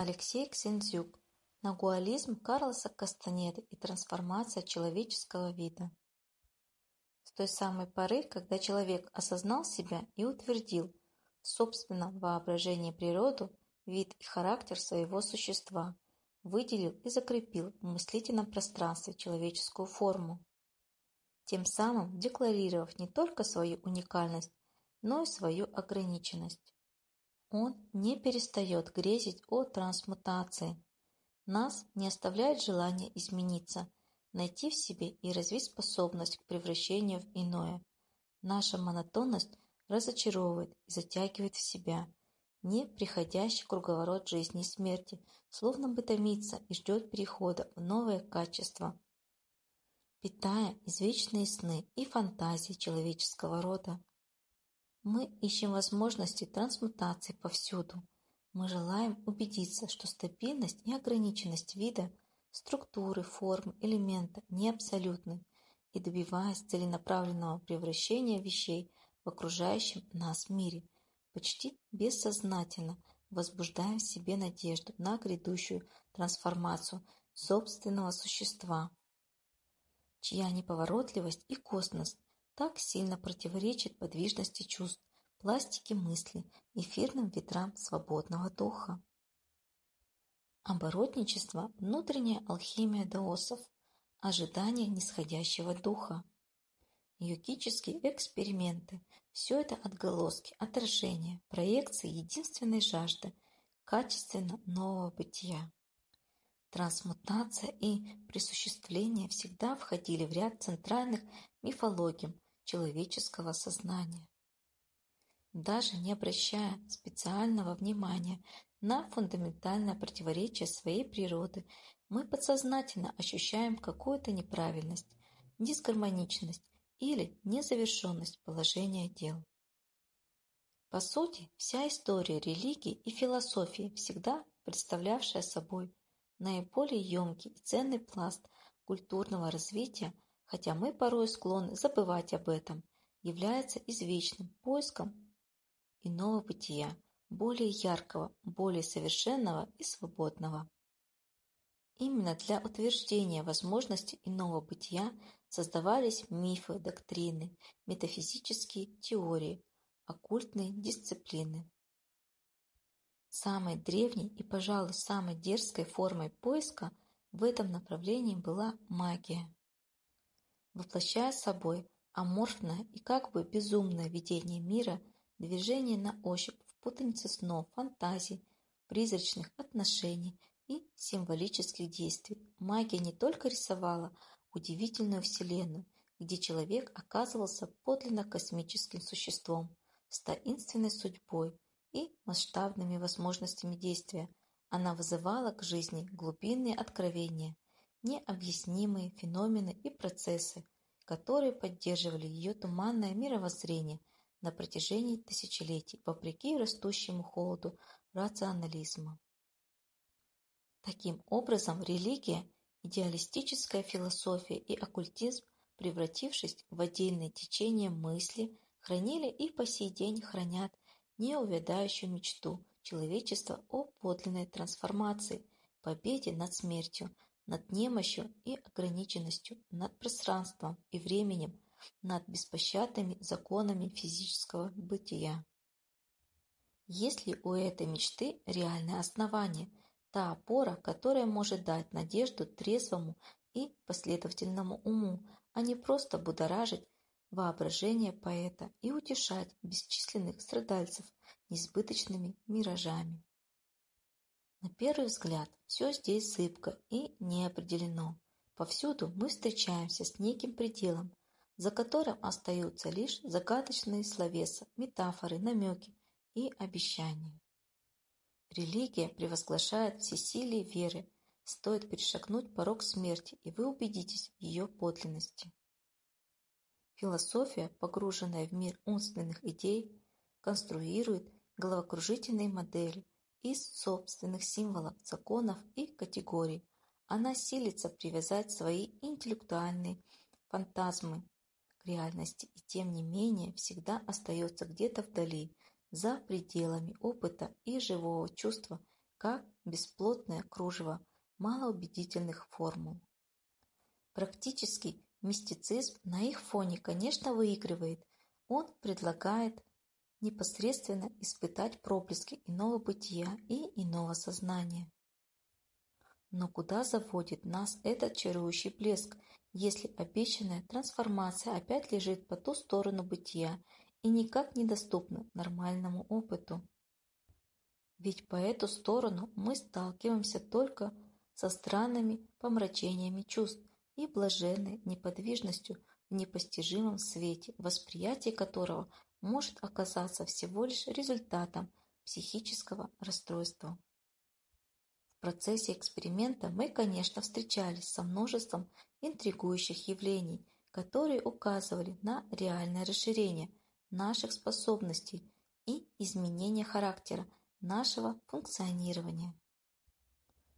Алексей Ксензюк. Нагуализм Карлоса Кастанеды и трансформация человеческого вида. С той самой поры, когда человек осознал себя и утвердил в собственном воображении природу, вид и характер своего существа, выделил и закрепил в мыслительном пространстве человеческую форму, тем самым декларировав не только свою уникальность, но и свою ограниченность. Он не перестает грезить о трансмутации. Нас не оставляет желание измениться, найти в себе и развить способность к превращению в иное. Наша монотонность разочаровывает и затягивает в себя. Не приходящий круговорот жизни и смерти, словно бы томится и ждет перехода в новое качество, питая извечные сны и фантазии человеческого рода. Мы ищем возможности трансмутации повсюду. Мы желаем убедиться, что стабильность и ограниченность вида, структуры, форм, элемента не абсолютны, и добиваясь целенаправленного превращения вещей в окружающем нас мире, почти бессознательно возбуждаем в себе надежду на грядущую трансформацию собственного существа, чья неповоротливость и косность так сильно противоречит подвижности чувств, пластике мысли, эфирным ветрам свободного духа. Оборотничество – внутренняя алхимия даосов, ожидание нисходящего духа. Йогические эксперименты – все это отголоски, отражения, проекции единственной жажды – качественно нового бытия. Трансмутация и присуществление всегда входили в ряд центральных мифологий человеческого сознания. Даже не обращая специального внимания на фундаментальное противоречие своей природы, мы подсознательно ощущаем какую-то неправильность, дисгармоничность или незавершенность положения дел. По сути, вся история религии и философии, всегда представлявшая собой наиболее емкий и ценный пласт культурного развития – хотя мы порой склонны забывать об этом, является извечным поиском иного бытия, более яркого, более совершенного и свободного. Именно для утверждения возможности иного бытия создавались мифы, доктрины, метафизические теории, оккультные дисциплины. Самой древней и, пожалуй, самой дерзкой формой поиска в этом направлении была магия воплощая собой аморфное и как бы безумное видение мира, движение на ощупь в путанице снов, фантазий, призрачных отношений и символических действий. Магия не только рисовала удивительную вселенную, где человек оказывался подлинно космическим существом с таинственной судьбой и масштабными возможностями действия, она вызывала к жизни глубинные откровения – необъяснимые феномены и процессы, которые поддерживали ее туманное мировоззрение на протяжении тысячелетий, вопреки растущему холоду рационализма. Таким образом, религия, идеалистическая философия и оккультизм, превратившись в отдельное течение мысли, хранили и по сей день хранят неувядающую мечту человечества о подлинной трансформации, победе над смертью, над немощью и ограниченностью, над пространством и временем, над беспощадными законами физического бытия. Есть ли у этой мечты реальное основание, та опора, которая может дать надежду трезвому и последовательному уму, а не просто будоражить воображение поэта и утешать бесчисленных страдальцев несбыточными миражами? На первый взгляд все здесь зыбко и неопределено. Повсюду мы встречаемся с неким пределом, за которым остаются лишь загадочные словеса, метафоры, намеки и обещания. Религия превозглашает всесилие веры, стоит перешагнуть порог смерти, и вы убедитесь в ее подлинности. Философия, погруженная в мир умственных идей, конструирует головокружительные модели – из собственных символов, законов и категорий. Она силится привязать свои интеллектуальные фантазмы к реальности и тем не менее всегда остается где-то вдали, за пределами опыта и живого чувства как бесплотное кружево малоубедительных формул. Практический мистицизм на их фоне, конечно, выигрывает. Он предлагает непосредственно испытать проблески иного бытия и иного сознания. Но куда заводит нас этот чарующий блеск, если обещанная трансформация опять лежит по ту сторону бытия и никак недоступна нормальному опыту? Ведь по эту сторону мы сталкиваемся только со странными помрачениями чувств и блаженной неподвижностью в непостижимом свете, восприятие которого может оказаться всего лишь результатом психического расстройства. В процессе эксперимента мы, конечно, встречались со множеством интригующих явлений, которые указывали на реальное расширение наших способностей и изменение характера нашего функционирования.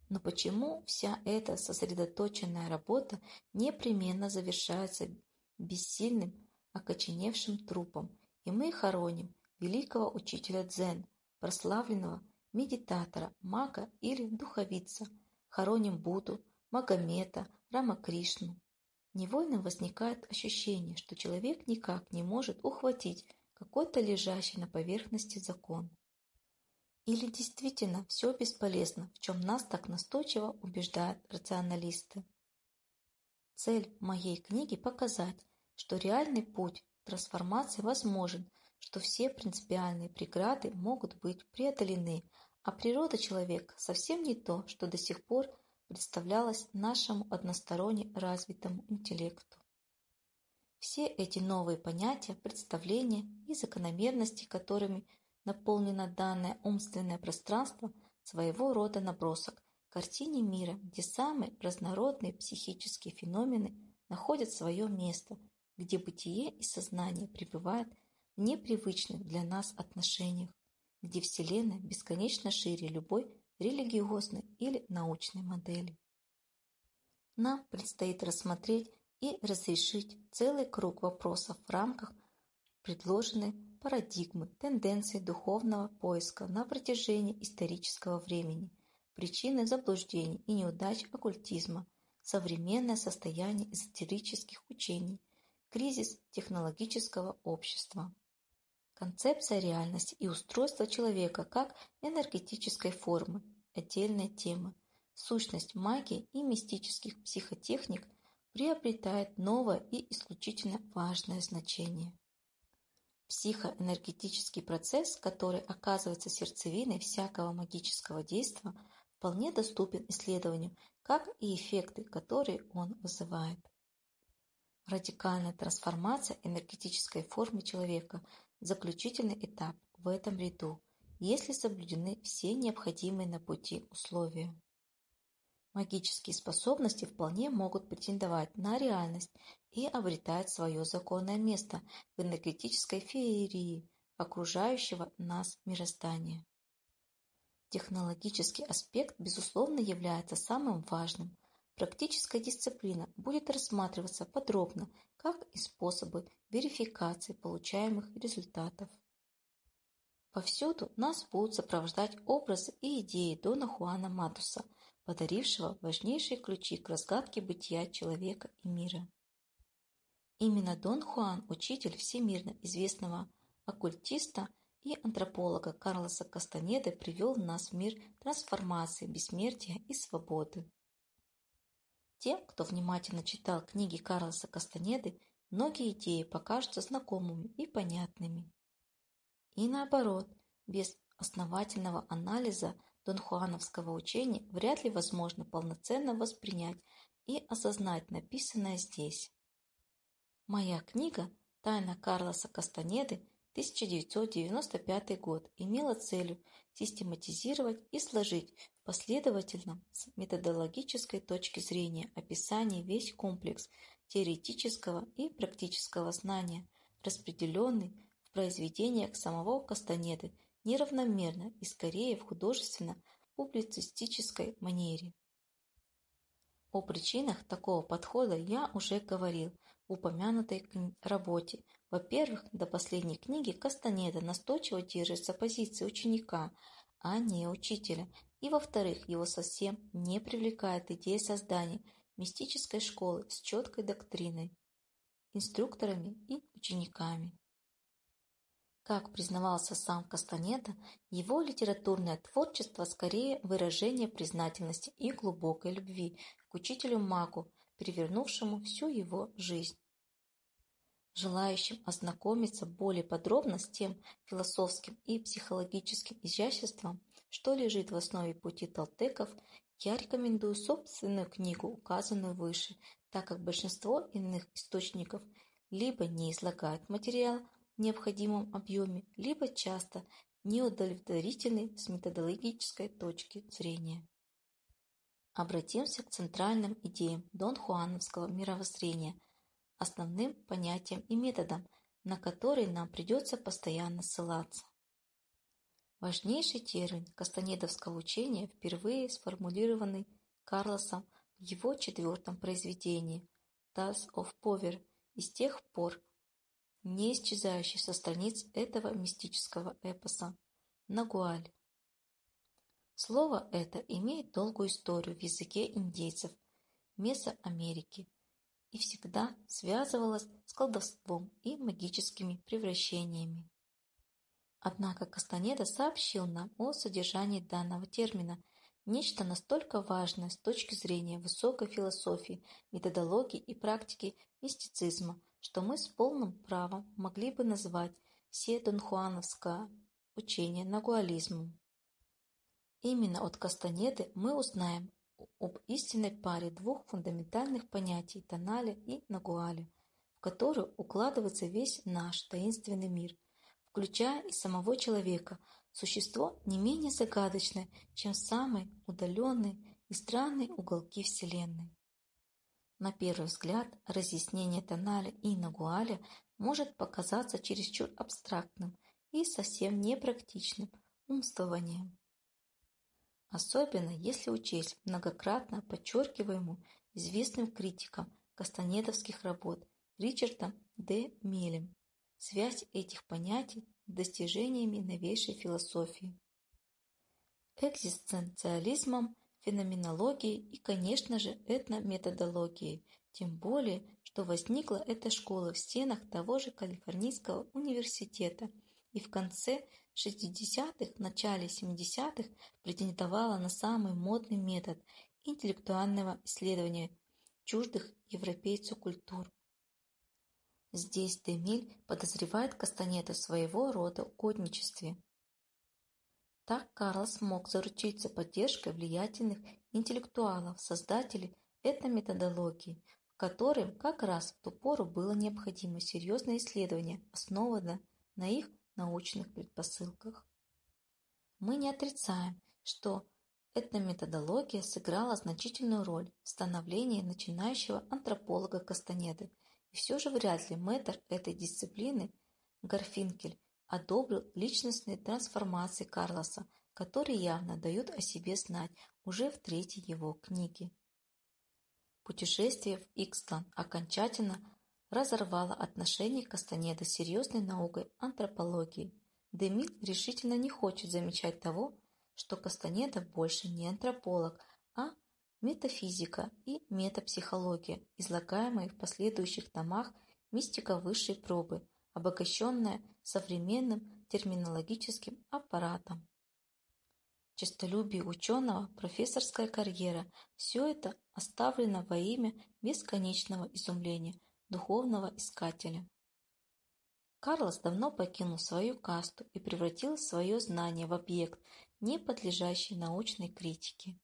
Но почему вся эта сосредоточенная работа непременно завершается бессильным, окоченевшим трупом, и мы хороним великого учителя дзен, прославленного медитатора, мага или духовица, хороним Будду, Магомета, Рамакришну. Невольно возникает ощущение, что человек никак не может ухватить какой-то лежащий на поверхности закон. Или действительно все бесполезно, в чем нас так настойчиво убеждают рационалисты. Цель моей книги – показать, что реальный путь трансформации возможен, что все принципиальные преграды могут быть преодолены, а природа человека совсем не то, что до сих пор представлялось нашему односторонне развитому интеллекту. Все эти новые понятия, представления и закономерности, которыми наполнено данное умственное пространство, своего рода набросок картине мира, где самые разнородные психические феномены находят свое место, где бытие и сознание пребывают в непривычных для нас отношениях, где Вселенная бесконечно шире любой религиозной или научной модели. Нам предстоит рассмотреть и разрешить целый круг вопросов в рамках предложенной парадигмы, тенденции духовного поиска на протяжении исторического времени, причины заблуждений и неудач оккультизма, современное состояние эзотерических учений, кризис технологического общества. Концепция реальности и устройство человека как энергетической формы – отдельная тема. Сущность магии и мистических психотехник приобретает новое и исключительно важное значение. Психоэнергетический процесс, который оказывается сердцевиной всякого магического действия, вполне доступен исследованию, как и эффекты, которые он вызывает. Радикальная трансформация энергетической формы человека – заключительный этап в этом ряду, если соблюдены все необходимые на пути условия. Магические способности вполне могут претендовать на реальность и обретают свое законное место в энергетической феерии окружающего нас мироздания. Технологический аспект, безусловно, является самым важным. Практическая дисциплина будет рассматриваться подробно, как и способы верификации получаемых результатов. Повсюду нас будут сопровождать образы и идеи Дона Хуана Матуса – подарившего важнейшие ключи к разгадке бытия человека и мира. Именно Дон Хуан, учитель всемирно известного оккультиста и антрополога Карлоса Кастанеды, привел нас в мир трансформации, бессмертия и свободы. Тем, кто внимательно читал книги Карлоса Кастанеды, многие идеи покажутся знакомыми и понятными. И наоборот, без основательного анализа донхуановского учения вряд ли возможно полноценно воспринять и осознать написанное здесь. Моя книга «Тайна Карлоса Кастанеды» 1995 год имела целью систематизировать и сложить в последовательном с методологической точки зрения описании весь комплекс теоретического и практического знания, распределенный в произведениях самого Кастанеды неравномерно и скорее в художественно-публицистической манере. О причинах такого подхода я уже говорил в упомянутой работе. Во-первых, до последней книги Кастанеда настойчиво держится позиции ученика, а не учителя, и, во-вторых, его совсем не привлекает идея создания мистической школы с четкой доктриной, инструкторами и учениками. Как признавался сам Кастанеда, его литературное творчество скорее выражение признательности и глубокой любви к учителю-магу, перевернувшему всю его жизнь. Желающим ознакомиться более подробно с тем философским и психологическим изяществом, что лежит в основе пути толтеков, я рекомендую собственную книгу, указанную выше, так как большинство иных источников либо не излагают материал в необходимом объеме, либо часто неудовлетворительны с методологической точки зрения. Обратимся к центральным идеям Дон Хуановского мировоззрения – основным понятиям и методам, на которые нам придется постоянно ссылаться. Важнейший термин кастанедовского учения впервые сформулированный Карлосом в его четвертом произведении «Tales of Power» и с тех пор не исчезающий со страниц этого мистического эпоса «Нагуаль». Слово это имеет долгую историю в языке индейцев Месоамерики – и всегда связывалась с колдовством и магическими превращениями. Однако Кастанеда сообщил нам о содержании данного термина, нечто настолько важное с точки зрения высокой философии, методологии и практики мистицизма, что мы с полным правом могли бы назвать все донхуановское учение нагуализмом. Именно от Кастанеды мы узнаем об истинной паре двух фундаментальных понятий – тонале и нагуале, в которую укладывается весь наш таинственный мир, включая и самого человека, существо не менее загадочное, чем самые удаленные и странные уголки Вселенной. На первый взгляд, разъяснение тоналя и нагуаля может показаться чересчур абстрактным и совсем непрактичным умствованием особенно если учесть многократно подчеркиваемую известным критиком кастанедовских работ Ричардом Д. Мелем связь этих понятий с достижениями новейшей философии, экзистенциализмом, феноменологией и, конечно же, этнометодологией, тем более, что возникла эта школа в стенах того же Калифорнийского университета и в конце 60-х, начале 70-х претендовала на самый модный метод интеллектуального исследования чуждых европейцу культур. Здесь Демиль подозревает Кастанета в своего рода угодничестве. Так Карлос мог заручиться поддержкой влиятельных интеллектуалов, создателей этой методологии, в которой как раз в ту пору было необходимо серьезное исследование, основанное на их научных предпосылках. Мы не отрицаем, что эта методология сыграла значительную роль в становлении начинающего антрополога Кастанеды, и все же вряд ли мэтр этой дисциплины Гарфинкель одобрил личностные трансформации Карлоса, которые явно дают о себе знать уже в третьей его книге. Путешествие в Икстлан окончательно разорвала отношения Кастанеда с серьезной наукой антропологии. Демиль решительно не хочет замечать того, что Кастанеда больше не антрополог, а метафизика и метапсихология, излагаемые в последующих томах мистика высшей пробы, обогащенная современным терминологическим аппаратом. Честолюбие ученого, профессорская карьера – все это оставлено во имя бесконечного изумления – духовного искателя. Карлос давно покинул свою касту и превратил свое знание в объект, не подлежащий научной критике.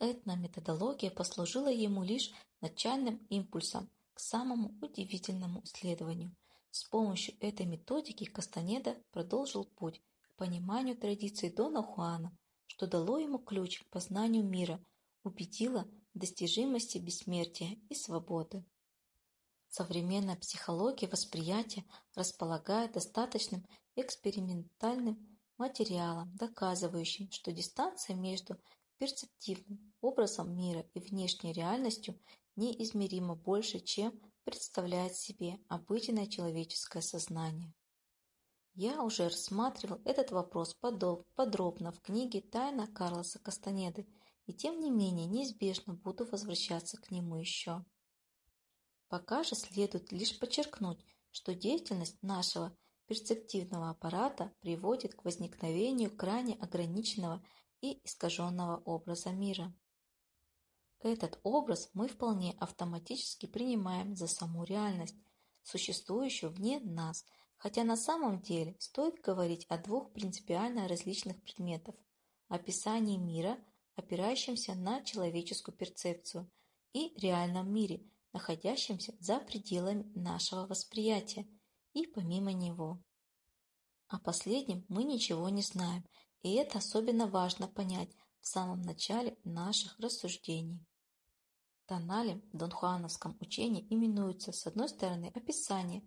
Этнометодология послужила ему лишь начальным импульсом к самому удивительному исследованию. С помощью этой методики Кастанеда продолжил путь к пониманию традиций Дона Хуана, что дало ему ключ к познанию мира, убедило в достижимости бессмертия и свободы. Современная психология восприятия располагает достаточным экспериментальным материалом, доказывающим, что дистанция между перцептивным образом мира и внешней реальностью неизмеримо больше, чем представляет себе обыденное человеческое сознание. Я уже рассматривал этот вопрос подробно в книге «Тайна Карлоса Кастанеды», и тем не менее неизбежно буду возвращаться к нему еще. Пока же следует лишь подчеркнуть, что деятельность нашего перцептивного аппарата приводит к возникновению крайне ограниченного и искаженного образа мира. Этот образ мы вполне автоматически принимаем за саму реальность, существующую вне нас, хотя на самом деле стоит говорить о двух принципиально различных предметах – описании мира, опирающемся на человеческую перцепцию, и реальном мире, находящемся за пределами нашего восприятия и помимо него. О последнем мы ничего не знаем, и это особенно важно понять в самом начале наших рассуждений. Тоналем в донхуановском учении именуется с одной стороны описание,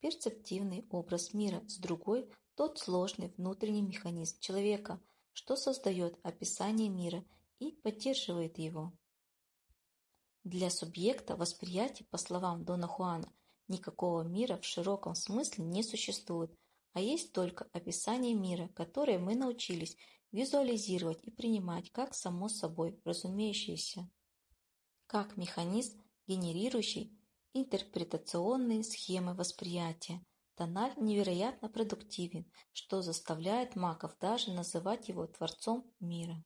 перцептивный образ мира, с другой – тот сложный внутренний механизм человека, что создает описание мира и поддерживает его. Для субъекта восприятия, по словам Дона Хуана, никакого мира в широком смысле не существует, а есть только описание мира, которое мы научились визуализировать и принимать как само собой разумеющееся как механизм, генерирующий интерпретационные схемы восприятия. Тональ невероятно продуктивен, что заставляет маков даже называть его творцом мира.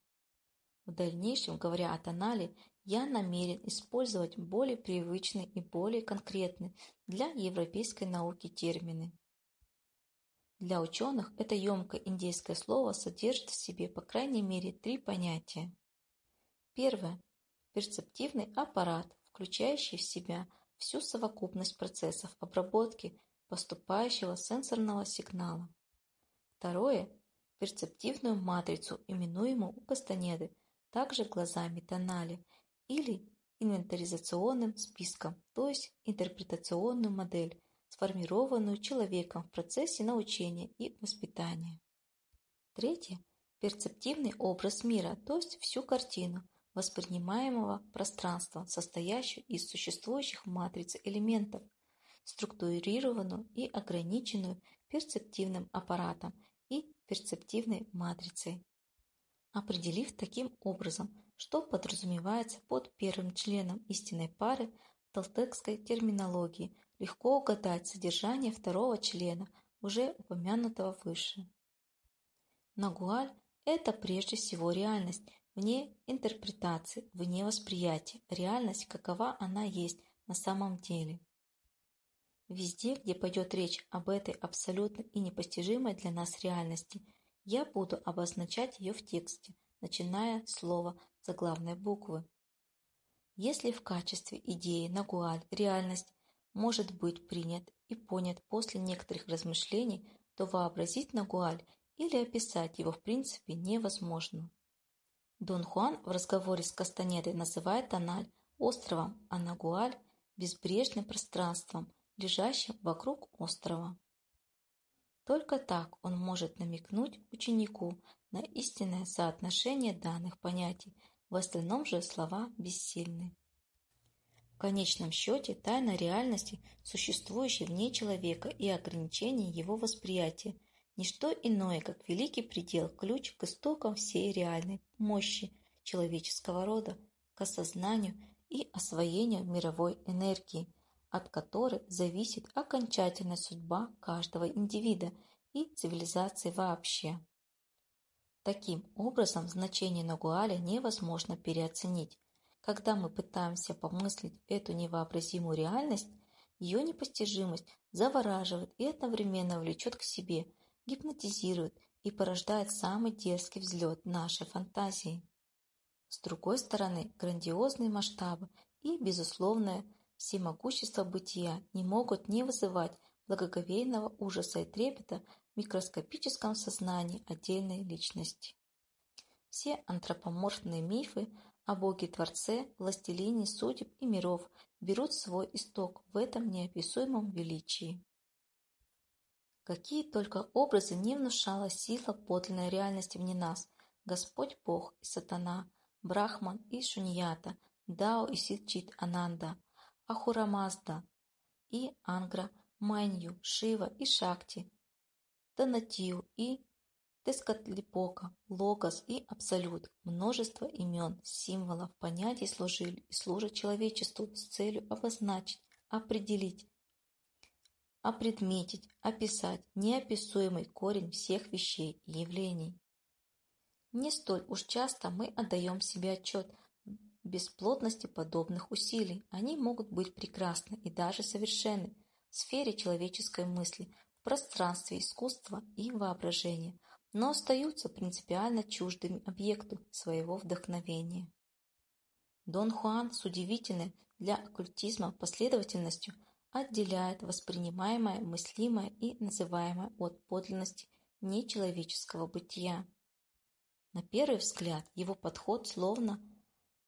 В дальнейшем, говоря о тонале, я намерен использовать более привычные и более конкретные для европейской науки термины. Для ученых это емкое индейское слово содержит в себе по крайней мере три понятия. Первое перцептивный аппарат, включающий в себя всю совокупность процессов обработки поступающего сенсорного сигнала. Второе – перцептивную матрицу, именуемую у Кастанеды также глазами тонали, или инвентаризационным списком, то есть интерпретационную модель, сформированную человеком в процессе научения и воспитания. Третье – перцептивный образ мира, то есть всю картину, воспринимаемого пространства, состоящего из существующих в матрице элементов, структурированную и ограниченную перцептивным аппаратом и перцептивной матрицей. Определив таким образом, что подразумевается под первым членом истинной пары в толтекской терминологии, легко угадать содержание второго члена, уже упомянутого выше. Нагуаль – это прежде всего реальность, вне интерпретации, вне восприятия, реальность, какова она есть на самом деле. Везде, где пойдет речь об этой абсолютно и непостижимой для нас реальности, я буду обозначать ее в тексте, начиная с слова заглавной буквы. Если в качестве идеи Нагуаль реальность может быть принят и понят после некоторых размышлений, то вообразить Нагуаль или описать его в принципе невозможно. Дон Хуан в разговоре с Кастанедой называет Тональ островом, а Нагуаль – безбрежным пространством, лежащим вокруг острова. Только так он может намекнуть ученику на истинное соотношение данных понятий, в остальном же слова бессильны. В конечном счете тайна реальности, существующей вне человека и ограничений его восприятия – Ничто иное, как великий предел, ключ к истокам всей реальной мощи человеческого рода, к осознанию и освоению мировой энергии, от которой зависит окончательная судьба каждого индивида и цивилизации вообще. Таким образом, значение Нагуаля невозможно переоценить. Когда мы пытаемся помыслить эту невообразимую реальность, ее непостижимость завораживает и одновременно влечет к себе – гипнотизирует и порождает самый дерзкий взлет нашей фантазии. С другой стороны, грандиозные масштабы и безусловное всемогущество бытия не могут не вызывать благоговейного ужаса и трепета микроскопическом сознании отдельной личности. Все антропоморфные мифы о Боге-Творце, властелине судеб и миров берут свой исток в этом неописуемом величии. Какие только образы не внушала сила подлинной реальности вне нас, Господь Бог и Сатана, Брахман и Шуньята, Дао и Сидчит Ананда, Ахурамазда и Ангра, Майнью, Шива и Шакти, Донатию и Тескатлипока, Логос и Абсолют, множество имен, символов, понятий служили и служат человечеству с целью обозначить, определить, опредметить, описать неописуемый корень всех вещей и явлений. Не столь уж часто мы отдаем себе отчет в бесплотности подобных усилий. Они могут быть прекрасны и даже совершенны в сфере человеческой мысли, пространстве искусства и воображения – но остаются принципиально чуждыми объекту своего вдохновения. Дон Хуан с удивительной для оккультизма последовательностью отделяет воспринимаемое, мыслимое и называемое от подлинности нечеловеческого бытия. На первый взгляд его подход словно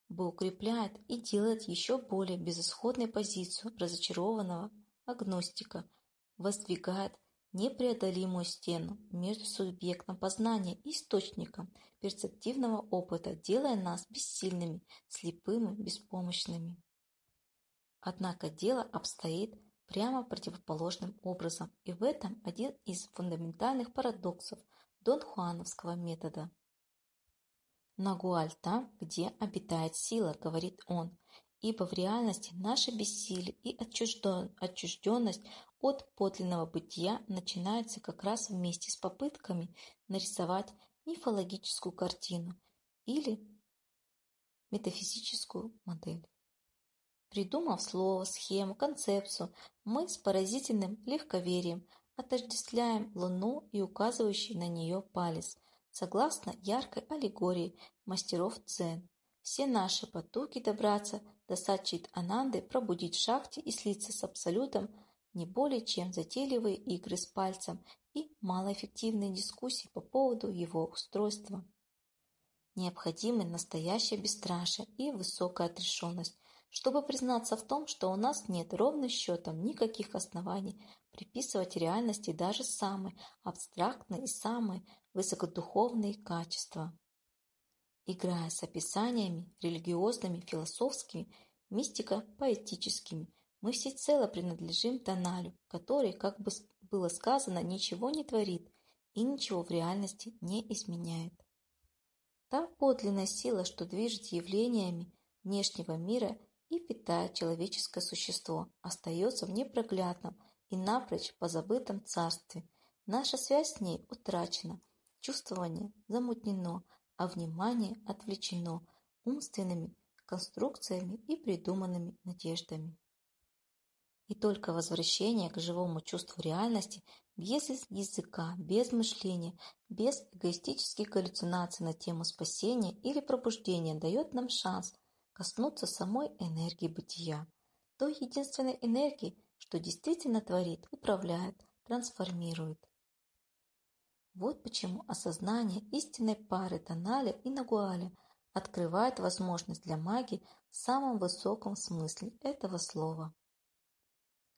бы укрепляет и делает еще более безысходной позицию разочарованного агностика, воздвигает непреодолимую стену между субъектом познания и источником перцептивного опыта, делая нас бессильными, слепыми, беспомощными. Однако дело обстоит прямо противоположным образом, и в этом один из фундаментальных парадоксов Дон Хуановского метода. «Нагуаль там, где обитает сила», — говорит он, ибо в реальности наше бессилие и отчужденность от подлинного бытия начинается как раз вместе с попытками нарисовать мифологическую картину или метафизическую модель. Придумав слово, схему, концепцию, мы с поразительным легковерием отождествляем Луну и указывающий на нее палец, согласно яркой аллегории мастеров дзен. Все наши потуги добраться до Сачит Ананды, пробудить в шахте и слиться с Абсолютом не более чем затейливые игры с пальцем и малоэффективные дискуссии по поводу его устройства. Необходимы настоящее бесстрашие и высокая отрешенность, чтобы признаться в том, что у нас нет ровным счетом никаких оснований приписывать реальности даже самые абстрактные и самые высокодуховные качества. Играя с описаниями религиозными, философскими, мистико-поэтическими, мы всецело принадлежим Тоналю, который, как бы было сказано, ничего не творит и ничего в реальности не изменяет. Та подлинная сила, что движет явлениями внешнего мира и питает человеческое существо, остается в непроглядном и напрочь позабытом царстве. Наша связь с ней утрачена, чувствование замутнено, а внимание отвлечено умственными конструкциями и придуманными надеждами. И только возвращение к живому чувству реальности, без языка, без мышления, без эгоистических галлюцинаций на тему спасения или пробуждения дает нам шанс коснуться самой энергии бытия, той единственной энергии, что действительно творит, управляет, трансформирует. Вот почему осознание истинной пары Тоналя и Нагуаля открывает возможность для магии в самом высоком смысле этого слова.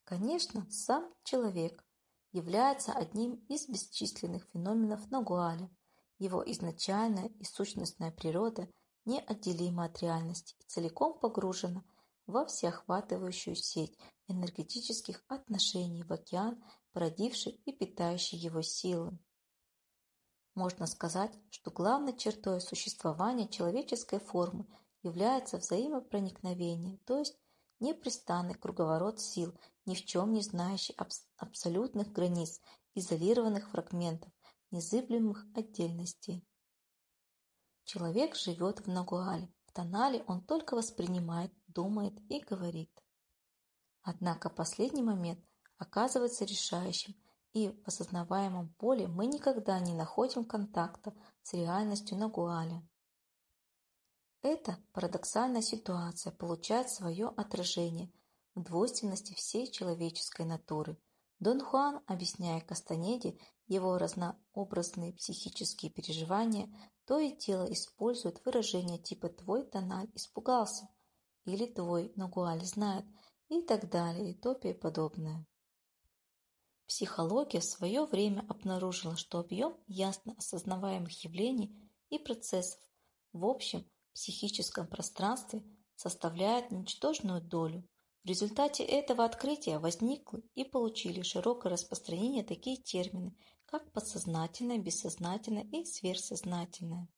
Конечно, сам человек является одним из бесчисленных феноменов Нагуаля. Его изначальная и сущностная природа неотделима от реальности и целиком погружена во всеохватывающую сеть энергетических отношений в океан, породивший и питающий его силы. Можно сказать, что главной чертой существования человеческой формы является взаимопроникновение, то есть непрестанный круговорот сил, ни в чем не знающий абс абсолютных границ, изолированных фрагментов, незыблемых отдельностей. Человек живет в Нагуале, в Тонале он только воспринимает, думает и говорит. Однако последний момент оказывается решающим, и в осознаваемом поле мы никогда не находим контакта с реальностью Нагуаля. Эта парадоксальная ситуация получает свое отражение в двойственности всей человеческой натуры. Дон Хуан, объясняя Кастанеде его разнообразные психические переживания, то и дело использует выражения типа «твой тональ испугался» или «твой Нагуаль знает» и так далее и топе подобное. Психология в свое время обнаружила, что объем ясно осознаваемых явлений и процессов в общем психическом пространстве составляет ничтожную долю. В результате этого открытия возникли и получили широкое распространение такие термины, как подсознательное, бессознательное и сверхсознательное.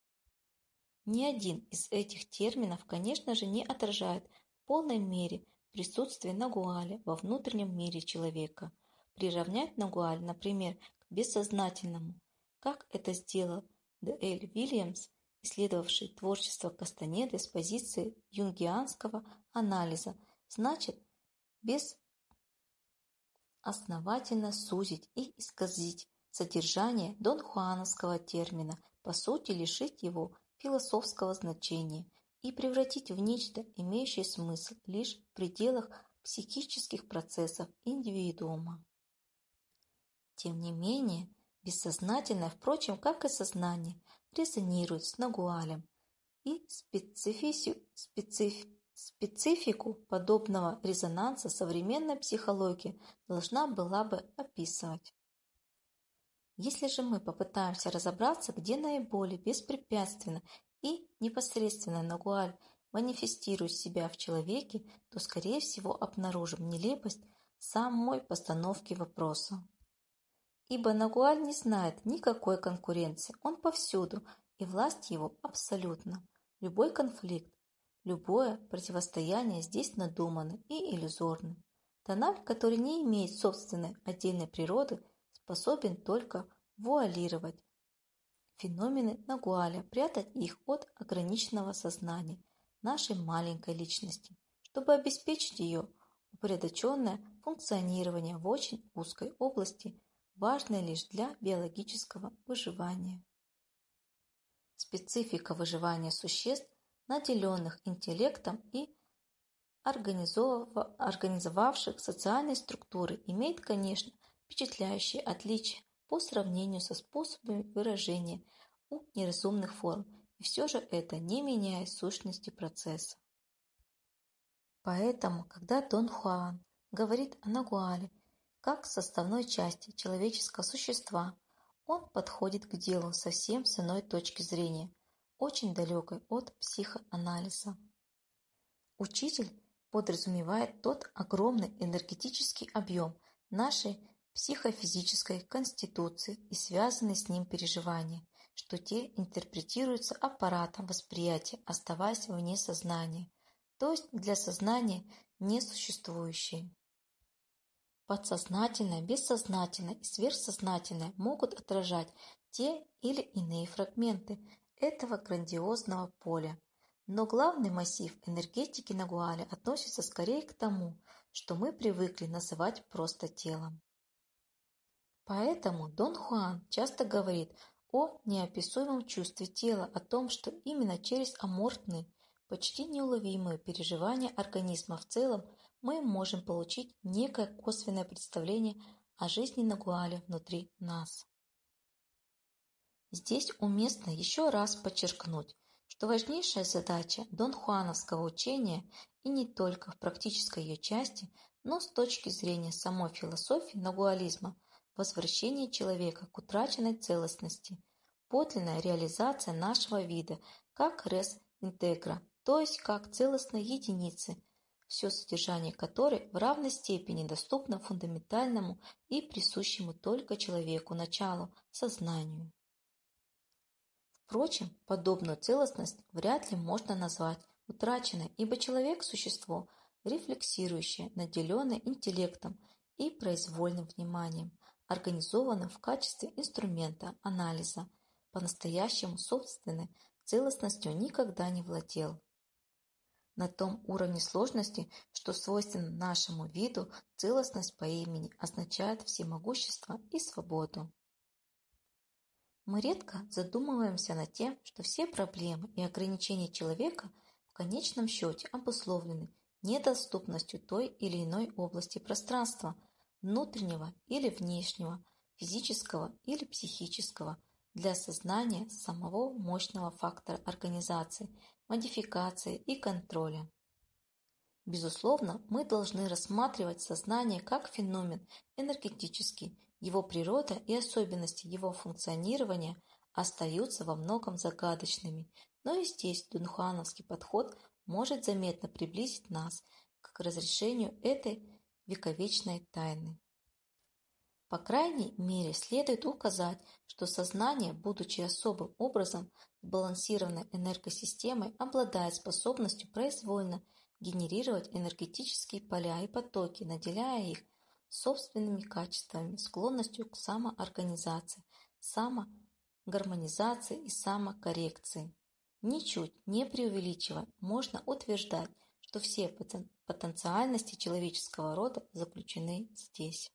Ни один из этих терминов, конечно же, не отражает в полной мере присутствие Нагуаля во внутреннем мире человека. Приравнять Нагуаль, например, к бессознательному, как это сделал Д. Л. Вильямс, исследовавший творчество Кастанеды с позиции юнгианского анализа, значит безосновательно сузить и исказить содержание донхуановского термина, по сути лишить его философского значения и превратить в нечто, имеющее смысл лишь в пределах психических процессов индивидуума. Тем не менее, бессознательное, впрочем, как и сознание, резонирует с Нагуалем, и специфи... специф... специфику подобного резонанса современная психология должна была бы описывать. Если же мы попытаемся разобраться, где наиболее беспрепятственно и непосредственно Нагуаль манифестирует себя в человеке, то, скорее всего, обнаружим нелепость самой постановки вопроса. Ибо Нагуаль не знает никакой конкуренции, он повсюду, и власть его абсолютна. Любой конфликт, любое противостояние здесь надумано и иллюзорно. Тональ, который не имеет собственной отдельной природы, способен только вуалировать феномены Нагуаля, прятать их от ограниченного сознания нашей маленькой личности, чтобы обеспечить ее упорядоченное функционирование в очень узкой области, важной лишь для биологического выживания. Специфика выживания существ, наделенных интеллектом и организовавших социальные структуры, имеет, конечно, впечатляющие отличия по сравнению со способами выражения у неразумных форм, и все же это не меняет сущности процесса. Поэтому, когда Дон Хуан говорит о Нагуале как составной части человеческого существа, он подходит к делу совсем с иной точки зрения, очень далекой от психоанализа. Учитель подразумевает тот огромный энергетический объем нашей психофизической конституции и связанные с ним переживания, что те интерпретируются аппаратом восприятия, оставаясь вне сознания, то есть для сознания несуществующие. Подсознательное, бессознательное и сверхсознательное могут отражать те или иные фрагменты этого грандиозного поля, но главный массив энергетики Нагуаля относится скорее к тому, что мы привыкли называть просто телом. Поэтому Дон Хуан часто говорит о неописуемом чувстве тела, о том, что именно через амортные, почти неуловимые переживания организма в целом мы можем получить некое косвенное представление о жизни Нагуаля внутри нас. Здесь уместно еще раз подчеркнуть, что важнейшая задача Дон Хуановского учения и не только в практической ее части, но с точки зрения самой философии нагуализма – возвращение человека к утраченной целостности, подлинная реализация нашего вида как рес интегра, то есть как целостной единицы, все содержание которой в равной степени доступно фундаментальному и присущему только человеку началу – сознанию. Впрочем, подобную целостность вряд ли можно назвать утраченной, ибо человек – существо, рефлексирующее, наделенное интеллектом и произвольным вниманием, организованным в качестве инструмента анализа, по-настоящему собственной целостностью никогда не владел. На том уровне сложности, что свойственно нашему виду, целостность по имени означает всемогущество и свободу. Мы редко задумываемся над тем, что все проблемы и ограничения человека в конечном счете обусловлены недоступностью той или иной области пространства – внутреннего или внешнего, физического или психического, для сознания самого мощного фактора организации, модификации и контроля. Безусловно, мы должны рассматривать сознание как феномен энергетический, его природа и особенности его функционирования остаются во многом загадочными, но и здесь дунхуановский подход может заметно приблизить нас к разрешению этой вековечной тайны. По крайней мере, следует указать, что сознание, будучи особым образом сбалансированной энергосистемой, обладает способностью произвольно генерировать энергетические поля и потоки, наделяя их собственными качествами, склонностью к самоорганизации, самогармонизации и самокоррекции. Ничуть не преувеличивая, можно утверждать, что все потенциальности человеческого рода заключены здесь.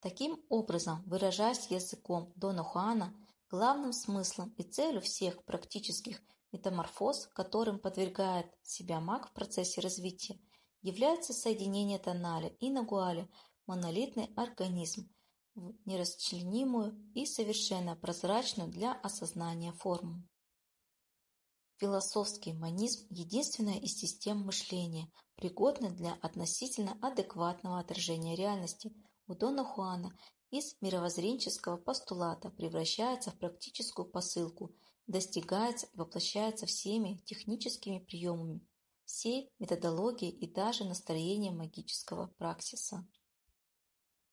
Таким образом, выражаясь языком Дона Хуана, главным смыслом и целью всех практических метаморфоз, которым подвергает себя маг в процессе развития, является соединение тоналя и нагуаля в монолитный организм, в нерасчленимую и совершенно прозрачную для осознания форму. Философский монизм – единственная из систем мышления, пригодная для относительно адекватного отражения реальности – у Дона Хуана из мировоззренческого постулата превращается в практическую посылку, достигается и воплощается всеми техническими приемами, всей методологией и даже настроением магического праксиса.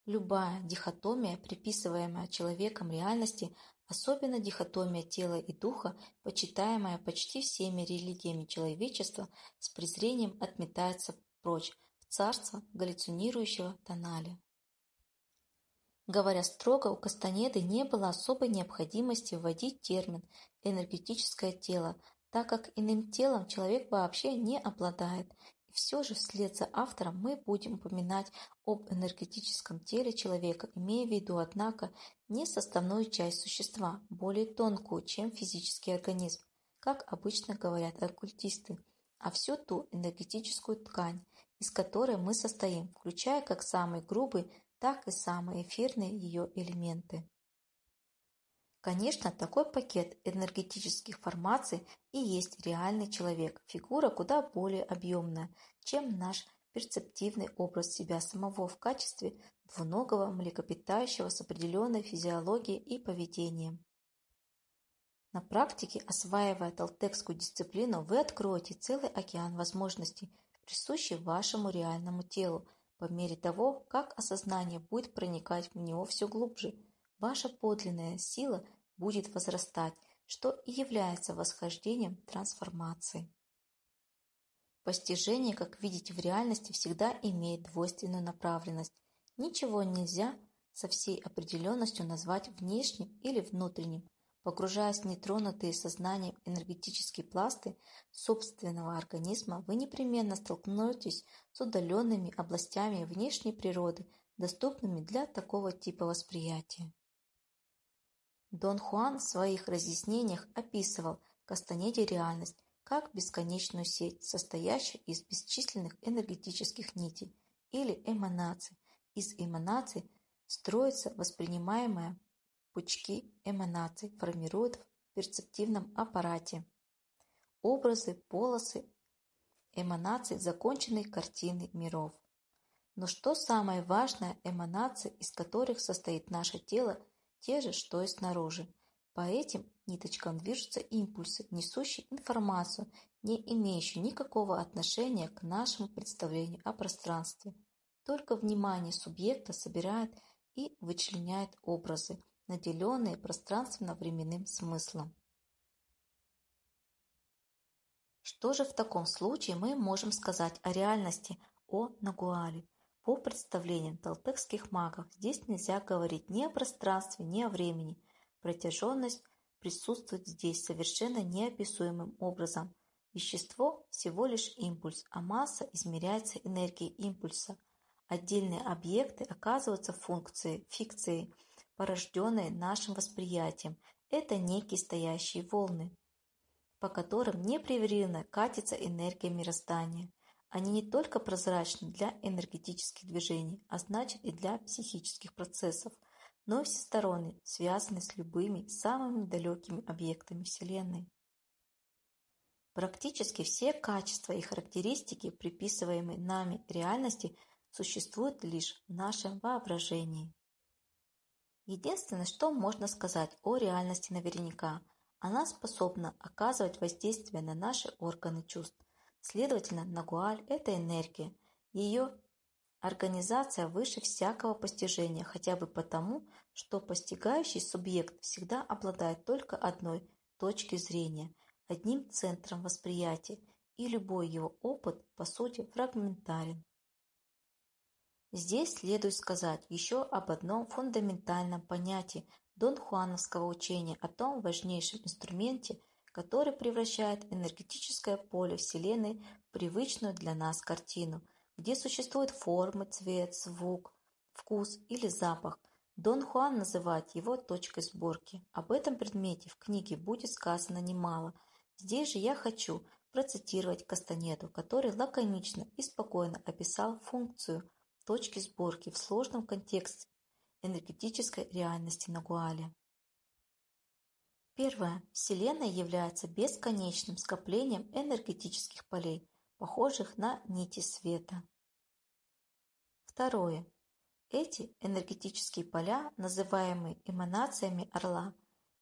Любая дихотомия, приписываемая человеком реальности, особенно дихотомия тела и духа, почитаемая почти всеми религиями человечества, с презрением отметается прочь в царство галлюцинирующего тоналя. Говоря строго, у Кастанеды не было особой необходимости вводить термин «энергетическое тело», так как иным телом человек вообще не обладает, и все же вслед за автором мы будем упоминать об энергетическом теле человека, имея в виду, однако, не составную часть существа, более тонкую, чем физический организм, как обычно говорят оккультисты, а всю ту энергетическую ткань, из которой мы состоим, включая как самый грубый, так и самые эфирные ее элементы. Конечно, такой пакет энергетических формаций и есть реальный человек, фигура куда более объемная, чем наш перцептивный образ себя самого в качестве двуногого млекопитающего с определенной физиологией и поведением. На практике, осваивая толтекскую дисциплину, вы откроете целый океан возможностей, присущий вашему реальному телу, по мере того, как осознание будет проникать в него все глубже, ваша подлинная сила будет возрастать, что и является восхождением трансформации. Постижение, как видите в реальности, всегда имеет двойственную направленность. Ничего нельзя со всей определенностью назвать внешним или внутренним, Погружаясь в нетронутые сознанием энергетические пласты собственного организма, вы непременно столкнетесь с удаленными областями внешней природы, доступными для такого типа восприятия. Дон Хуан в своих разъяснениях описывал Кастанеде реальность как бесконечную сеть, состоящую из бесчисленных энергетических нитей или эманаций. Из эманаций строится воспринимаемая Пучки эманаций формируют в перцептивном аппарате образы, полосы эманаций законченной картины миров. Но что самое важное, эманации, из которых состоит наше тело, те же, что и снаружи. По этим ниточкам движутся импульсы, несущие информацию, не имеющую никакого отношения к нашему представлению о пространстве. Только внимание субъекта собирает и вычленяет образы, наделенные пространственно-временным смыслом. Что же в таком случае мы можем сказать о реальности, о Нагуале? По представлениям толтекских магов, здесь нельзя говорить ни о пространстве, ни о времени. Протяженность присутствует здесь совершенно неописуемым образом. Вещество – всего лишь импульс, а масса измеряется энергией импульса. Отдельные объекты оказываются функцией, фикцией – порожденные нашим восприятием, это некие стоящие волны, по которым непрерывно катится энергия мироздания. Они не только прозрачны для энергетических движений, а значит и для психических процессов, но и всесторонне связаны с любыми самыми далекими объектами Вселенной. Практически все качества и характеристики, приписываемые нами реальности, существуют лишь в нашем воображении. Единственное, что можно сказать о реальности наверняка, она способна оказывать воздействие на наши органы чувств. Следовательно, нагуаль – это энергия. Ее Организация выше всякого постижения хотя бы потому, что постигающий субъект всегда обладает только одной точки зрения, одним центром восприятия, и любой его опыт, по сути, фрагментарен. Здесь следует сказать еще об одном фундаментальном понятии Дон Хуановского учения о том важнейшем инструменте, который превращает энергетическое поле Вселенной в привычную для нас картину, где существуют формы, цвет, звук, вкус или запах. Дон Хуан называет его точкой сборки. Об этом предмете в книге будет сказано немало. Здесь же я хочу процитировать Кастанеду, который лаконично и спокойно описал функцию точки сборки в сложном контексте энергетической реальности Нагуаля. Первое. Вселенная является бесконечным скоплением энергетических полей, похожих на нити света. Второе. Эти энергетические поля, называемые эманациями Орла,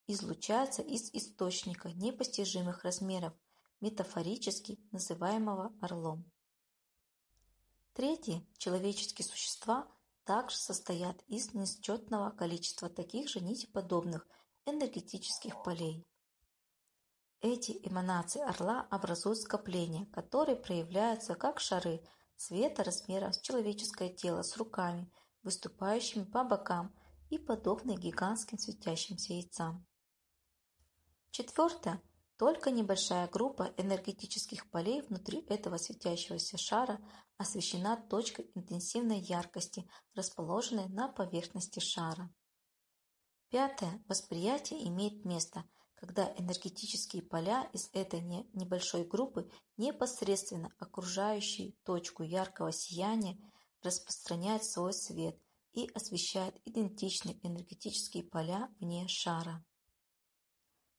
излучаются из источника непостижимых размеров, метафорически называемого Орлом. Третье. Человеческие существа также состоят из несчетного количества таких же нитеподобных энергетических полей. Эти эманации орла образуют скопления, которые проявляются как шары цвета размера с человеческое тело с руками, выступающими по бокам и подобные гигантским светящимся яйцам. Четвертое. Только небольшая группа энергетических полей внутри этого светящегося шара освещена точкой интенсивной яркости, расположенной на поверхности шара. Пятое. Восприятие имеет место, когда энергетические поля из этой небольшой группы непосредственно окружающие точку яркого сияния распространяют свой свет и освещают идентичные энергетические поля вне шара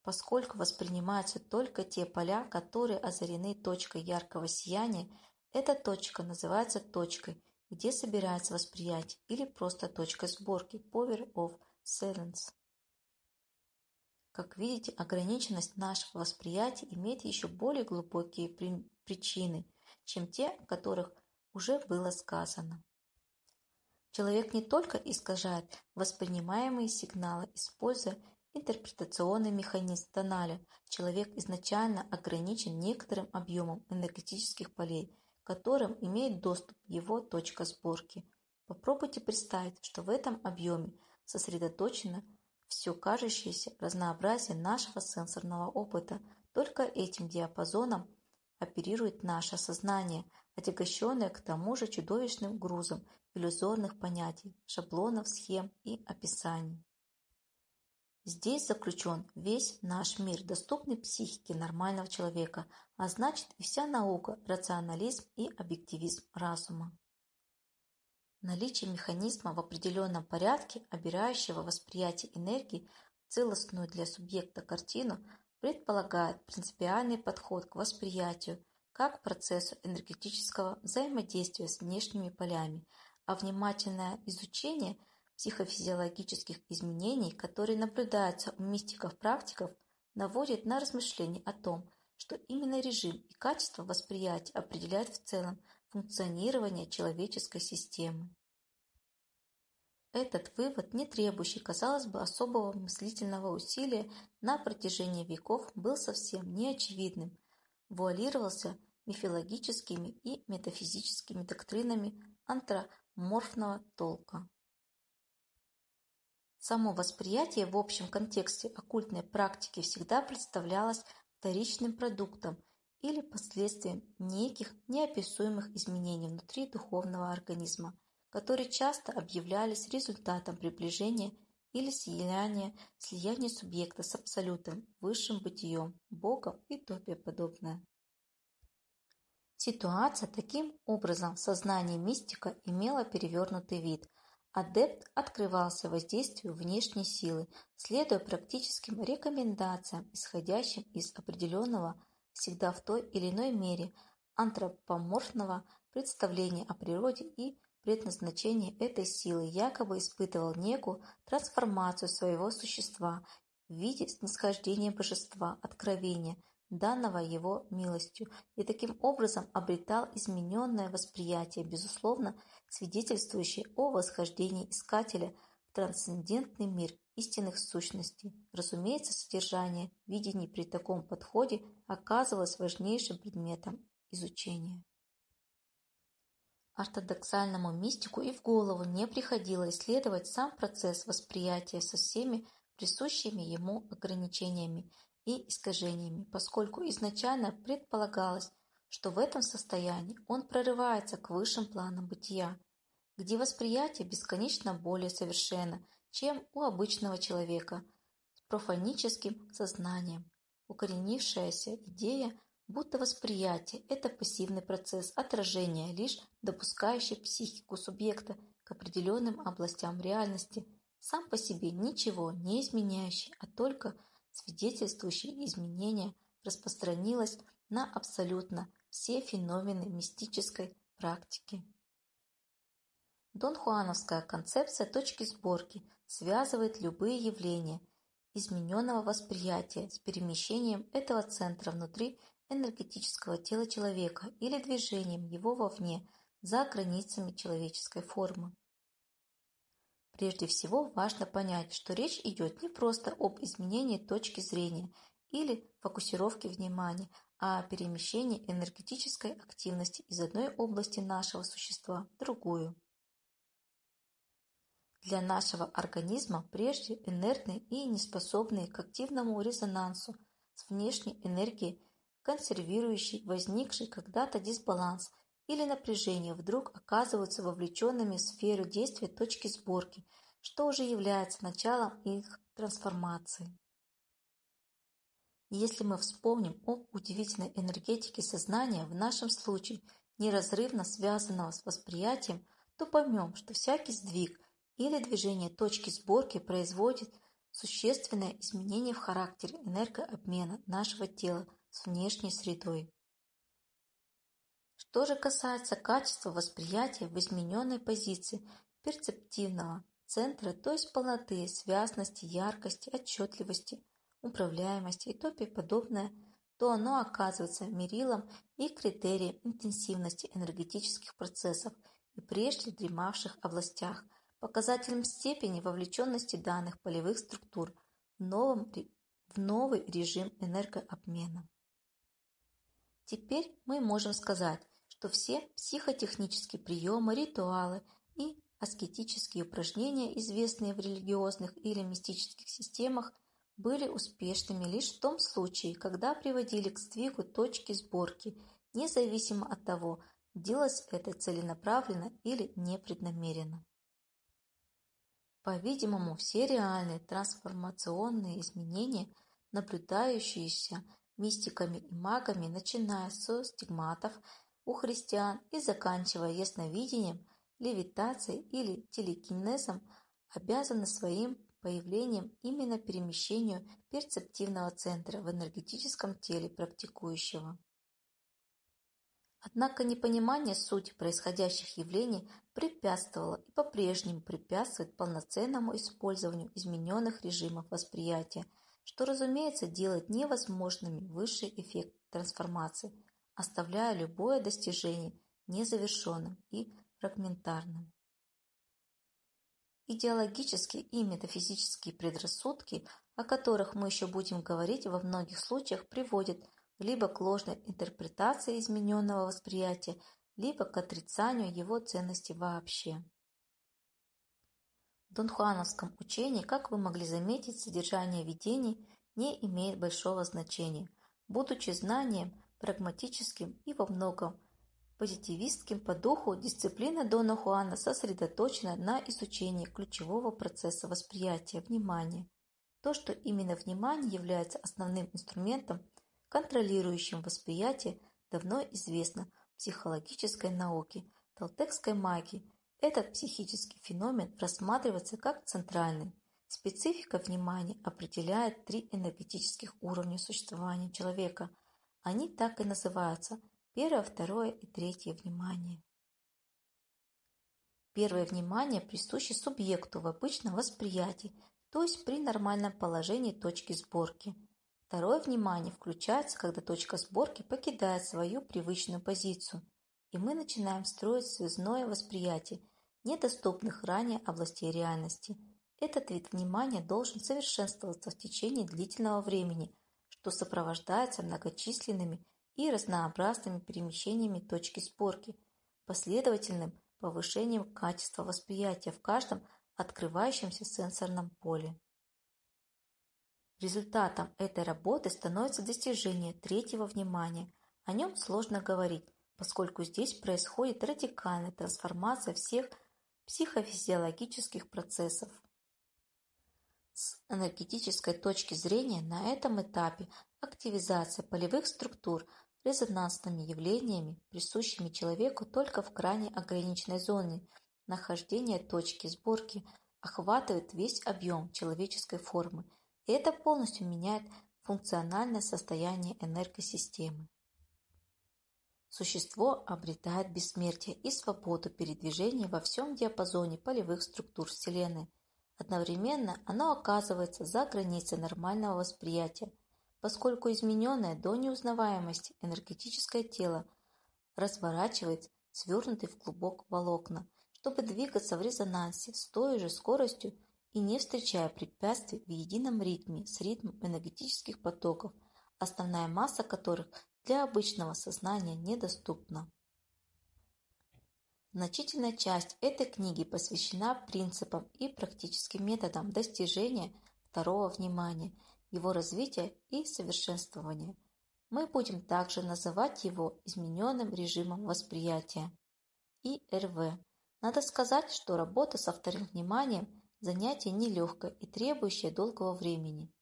поскольку воспринимаются только те поля, которые озарены точкой яркого сияния, эта точка называется точкой, где собирается восприятие, или просто точкой сборки (power of silence). Как видите, ограниченность нашего восприятия имеет еще более глубокие причины, чем те, о которых уже было сказано. Человек не только искажает воспринимаемые сигналы, используя Интерпретационный механизм тоналя. Человек изначально ограничен некоторым объемом энергетических полей, которым имеет доступ его точка сборки. Попробуйте представить, что в этом объеме сосредоточено все кажущееся разнообразие нашего сенсорного опыта. Только этим диапазоном оперирует наше сознание, отягощенное к тому же чудовищным грузом иллюзорных понятий, шаблонов, схем и описаний. Здесь заключен весь наш мир, доступный психике нормального человека, а значит и вся наука, рационализм и объективизм разума. Наличие механизма в определенном порядке, обирающего восприятие энергии в целостную для субъекта картину, предполагает принципиальный подход к восприятию как к процессу энергетического взаимодействия с внешними полями, а внимательное изучение – психофизиологических изменений, которые наблюдаются у мистиков-практиков, наводит на размышления о том, что именно режим и качество восприятия определяют в целом функционирование человеческой системы. Этот вывод, не требующий, казалось бы, особого мыслительного усилия на протяжении веков, был совсем неочевидным, вуалировался мифологическими и метафизическими доктринами антроморфного толка. Само восприятие в общем контексте оккультной практики всегда представлялось вторичным продуктом или последствием неких неописуемых изменений внутри духовного организма, которые часто объявлялись результатом приближения или слияния, слияния субъекта с абсолютом, высшим бытием, Богом и т.п. подобное. Ситуация таким образом в сознании мистика имела перевернутый вид – Адепт открывался воздействию внешней силы, следуя практическим рекомендациям, исходящим из определенного, всегда в той или иной мере, антропоморфного представления о природе и предназначении этой силы, якобы испытывал некую трансформацию своего существа в виде снисхождения божества, откровения, данного его милостью, и таким образом обретал измененное восприятие, безусловно, свидетельствующее о восхождении искателя в трансцендентный мир истинных сущностей. Разумеется, содержание видений при таком подходе оказывалось важнейшим предметом изучения. Ортодоксальному мистику и в голову не приходило исследовать сам процесс восприятия со всеми присущими ему ограничениями и искажениями, поскольку изначально предполагалось, что в этом состоянии он прорывается к высшим планам бытия, где восприятие бесконечно более совершенно, чем у обычного человека с профаническим сознанием. Укоренившаяся идея, будто восприятие – это пассивный процесс отражения, лишь допускающий психику субъекта к определенным областям реальности, сам по себе ничего не изменяющий, а только – свидетельствующее изменения, распространилось на абсолютно все феномены мистической практики. Донхуановская концепция точки сборки связывает любые явления измененного восприятия с перемещением этого центра внутри энергетического тела человека или движением его вовне, за границами человеческой формы. Прежде всего важно понять, что речь идет не просто об изменении точки зрения или фокусировке внимания, о перемещении энергетической активности из одной области нашего существа в другую. Для нашего организма прежде инертный и неспособный к активному резонансу с внешней энергией, консервирующий возникший когда-то дисбаланс – или напряжение вдруг оказываются вовлеченными в сферу действия точки сборки, что уже является началом их трансформации. Если мы вспомним об удивительной энергетике сознания, в нашем случае неразрывно связанного с восприятием, то поймем, что всякий сдвиг или движение точки сборки производит существенное изменение в характере энергообмена нашего тела с внешней средой. Что же касается качества восприятия в измененной позиции перцептивного центра, то есть полноты, связности, яркости, отчетливости, управляемости и т.п. подобное, то оно оказывается мерилом и критерием интенсивности энергетических процессов и прежде дремавших областях, показателем степени вовлеченности данных полевых структур в, новом, в новый режим энергообмена. Теперь мы можем сказать, что все психотехнические приемы, ритуалы и аскетические упражнения, известные в религиозных или мистических системах, были успешными лишь в том случае, когда приводили к сдвигу точки сборки, независимо от того, делалось это целенаправленно или непреднамеренно. По-видимому, все реальные трансформационные изменения, наблюдающиеся мистиками и магами, начиная со стигматов – у христиан и заканчивая ясновидением, левитацией или телекинезом, обязаны своим появлением именно перемещению перцептивного центра в энергетическом теле практикующего. Однако непонимание сути происходящих явлений препятствовало и по-прежнему препятствует полноценному использованию измененных режимов восприятия, что, разумеется, делает невозможными высший эффект трансформации – оставляя любое достижение незавершенным и фрагментарным. Идеологические и метафизические предрассудки, о которых мы еще будем говорить, во многих случаях приводят либо к ложной интерпретации измененного восприятия, либо к отрицанию его ценности вообще. В донхуановском учении, как вы могли заметить, содержание видений не имеет большого значения, будучи знанием прагматическим и во многом позитивистским по духу, дисциплина Дона Хуана сосредоточена на изучении ключевого процесса восприятия внимания. То, что именно внимание является основным инструментом, контролирующим восприятие, давно известно в психологической науке, толтекской магии. Этот психический феномен рассматривается как центральный. Специфика внимания определяет три энергетических уровня существования человека – они так и называются – первое, второе и третье внимание. Первое внимание присуще субъекту в обычном восприятии, то есть при нормальном положении точки сборки. Второе внимание включается, когда точка сборки покидает свою привычную позицию, и мы начинаем строить связное восприятие недоступных ранее областей реальности. Этот вид внимания должен совершенствоваться в течение длительного времени, что сопровождается многочисленными и разнообразными перемещениями точки сборки, последовательным повышением качества восприятия в каждом открывающемся сенсорном поле. Результатом этой работы становится достижение третьего внимания. О нем сложно говорить, поскольку здесь происходит радикальная трансформация всех психофизиологических процессов. С энергетической точки зрения на этом этапе активизация полевых структур резонансными явлениями, присущими человеку только в крайне ограниченной зоне нахождения точки сборки, охватывает весь объем человеческой формы – и это полностью меняет функциональное состояние энергосистемы. Существо обретает бессмертие и свободу передвижения во всем диапазоне полевых структур Вселенной. Одновременно оно оказывается за границей нормального восприятия, поскольку измененное до неузнаваемости энергетическое тело разворачивает свернутый в клубок волокна, чтобы двигаться в резонансе с той же скоростью и не встречая препятствий в едином ритме с ритмом энергетических потоков, основная масса которых для обычного сознания недоступна. Значительная часть этой книги посвящена принципам и практическим методам достижения второго внимания, его развития и совершенствования. Мы будем также называть его измененным режимом восприятия – ИРВ. Надо сказать, что работа со вторым вниманием – Занятие нелегкое и требующее долгого времени.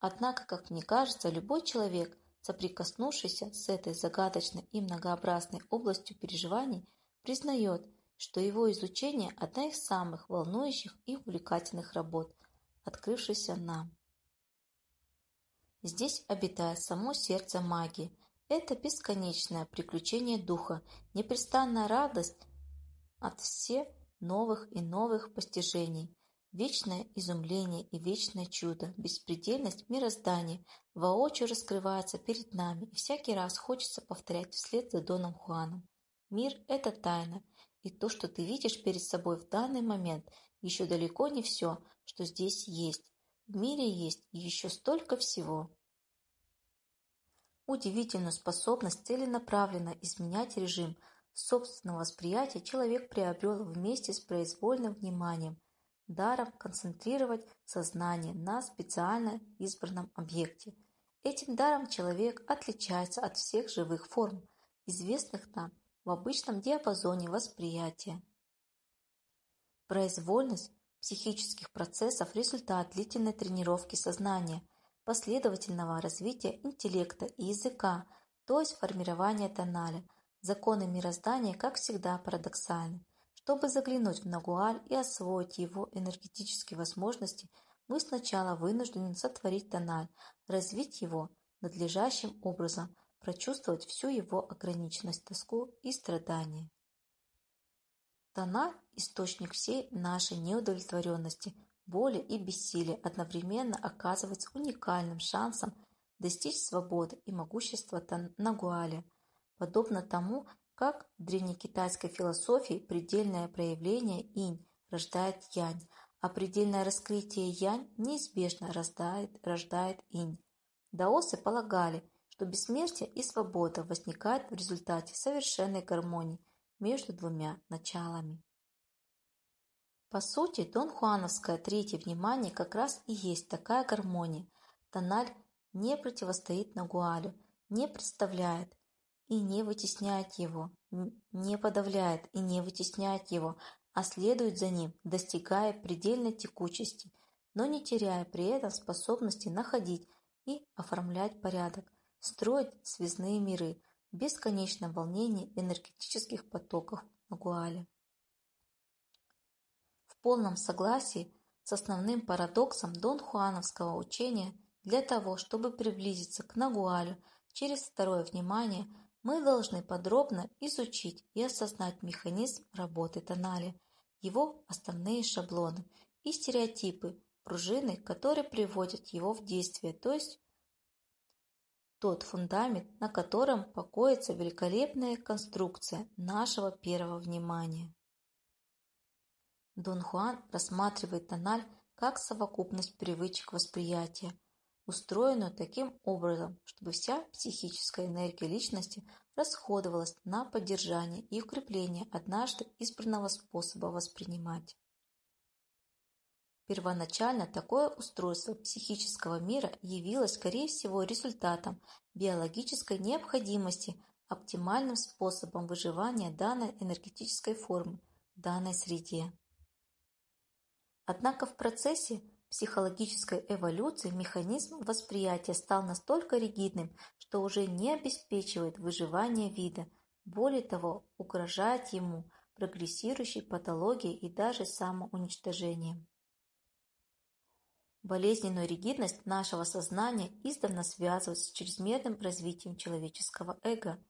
Однако, как мне кажется, любой человек, соприкоснувшийся с этой загадочной и многообразной областью переживаний, признает, что его изучение – одна из самых волнующих и увлекательных работ, открывшихся нам. Здесь обитает само сердце магии. Это бесконечное приключение духа, непрестанная радость от всех новых и новых постижений, вечное изумление и вечное чудо, беспредельность мироздания воочию раскрывается перед нами, и всякий раз хочется повторять вслед за Доном Хуаном. Мир – это тайна, и то, что ты видишь перед собой в данный момент, еще далеко не все, что здесь есть. В мире есть еще столько всего. Удивительную способность целенаправленно изменять режим – собственного восприятия человек приобрел вместе с произвольным вниманием, даром концентрировать сознание на специально избранном объекте. Этим даром человек отличается от всех живых форм, известных нам в обычном диапазоне восприятия. Произвольность психических процессов – результат длительной тренировки сознания, последовательного развития интеллекта и языка, то есть формирования тоналя – Законы мироздания, как всегда, парадоксальны. Чтобы заглянуть в Нагуаль и освоить его энергетические возможности, мы сначала вынуждены сотворить тональ, развить его надлежащим образом, прочувствовать всю его ограниченность, тоску и страдания. Тональ – источник всей нашей неудовлетворенности, боли и бессилия, одновременно оказывается уникальным шансом достичь свободы и могущества Нагуаля – подобно тому, как в древнекитайской философии предельное проявление инь рождает янь, а предельное раскрытие янь неизбежно рождает, рождает инь. Даосы полагали, что бессмертие и свобода возникают в результате совершенной гармонии между двумя началами. По сути, Дон Хуановское третье внимание как раз и есть такая гармония. Тональ не противостоит Нагуалю, не представляет, и не вытесняет его, не подавляет и не вытесняет его, а следует за ним, достигая предельной текучести, но не теряя при этом способности находить и оформлять порядок, строить связные миры в бесконечном энергетических потоков Нагуаля. В полном согласии с основным парадоксом Дон Хуановского учения для того, чтобы приблизиться к Нагуалю через второе внимание – мы должны подробно изучить и осознать механизм работы тонали, его основные шаблоны и стереотипы, пружины, которые приводят его в действие, то есть тот фундамент, на котором покоится великолепная конструкция нашего первого внимания. Дон Хуан рассматривает тональ как совокупность привычек восприятия, устроенную таким образом, чтобы вся психическая энергия личности расходовалась на поддержание и укрепление однажды избранного способа воспринимать. Первоначально такое устройство психического мира явилось, скорее всего, результатом биологической необходимости, оптимальным способом выживания данной энергетической формы в данной среде. Однако в процессе психологической эволюции механизм восприятия стал настолько ригидным, что уже не обеспечивает выживание вида, более того, угрожает ему прогрессирующей патологией и даже самоуничтожением. Болезненную ригидность нашего сознания издавна связывают с чрезмерным развитием человеческого эго.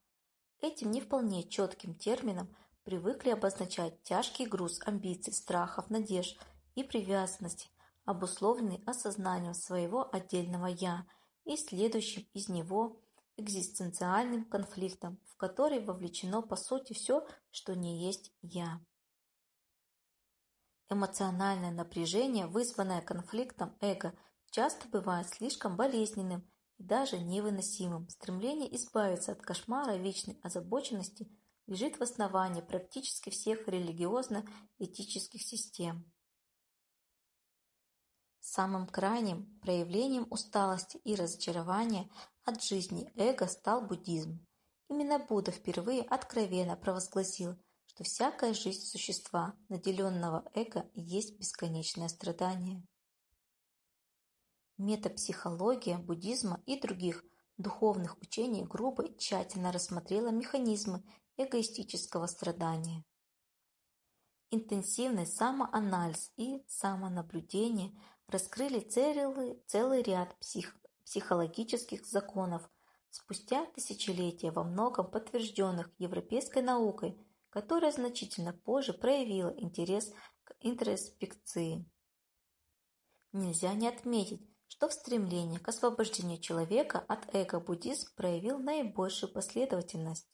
Этим не вполне четким термином привыкли обозначать тяжкий груз амбиций, страхов, надежд и привязанности, обусловленный осознанием своего отдельного «я» и следующим из него экзистенциальным конфликтом, в который вовлечено по сути все, что не есть «я». Эмоциональное напряжение, вызванное конфликтом эго, часто бывает слишком болезненным и даже невыносимым. Стремление избавиться от кошмара вечной озабоченности лежит в основании практически всех религиозно-этических систем. Самым крайним проявлением усталости и разочарования от жизни эго стал буддизм. Именно Будда впервые откровенно провозгласил, что всякая жизнь существа, наделенного эго, есть бесконечное страдание. Метапсихология буддизма и других духовных учений грубо и тщательно рассмотрела механизмы эгоистического страдания. Интенсивный самоанализ и самонаблюдение раскрыли целый, целый ряд псих, психологических законов, спустя тысячелетия во многом подтвержденных европейской наукой которая значительно позже проявила интерес к интроспекции. Нельзя не отметить, что в стремлении к освобождению человека от эго-буддизм проявил наибольшую последовательность.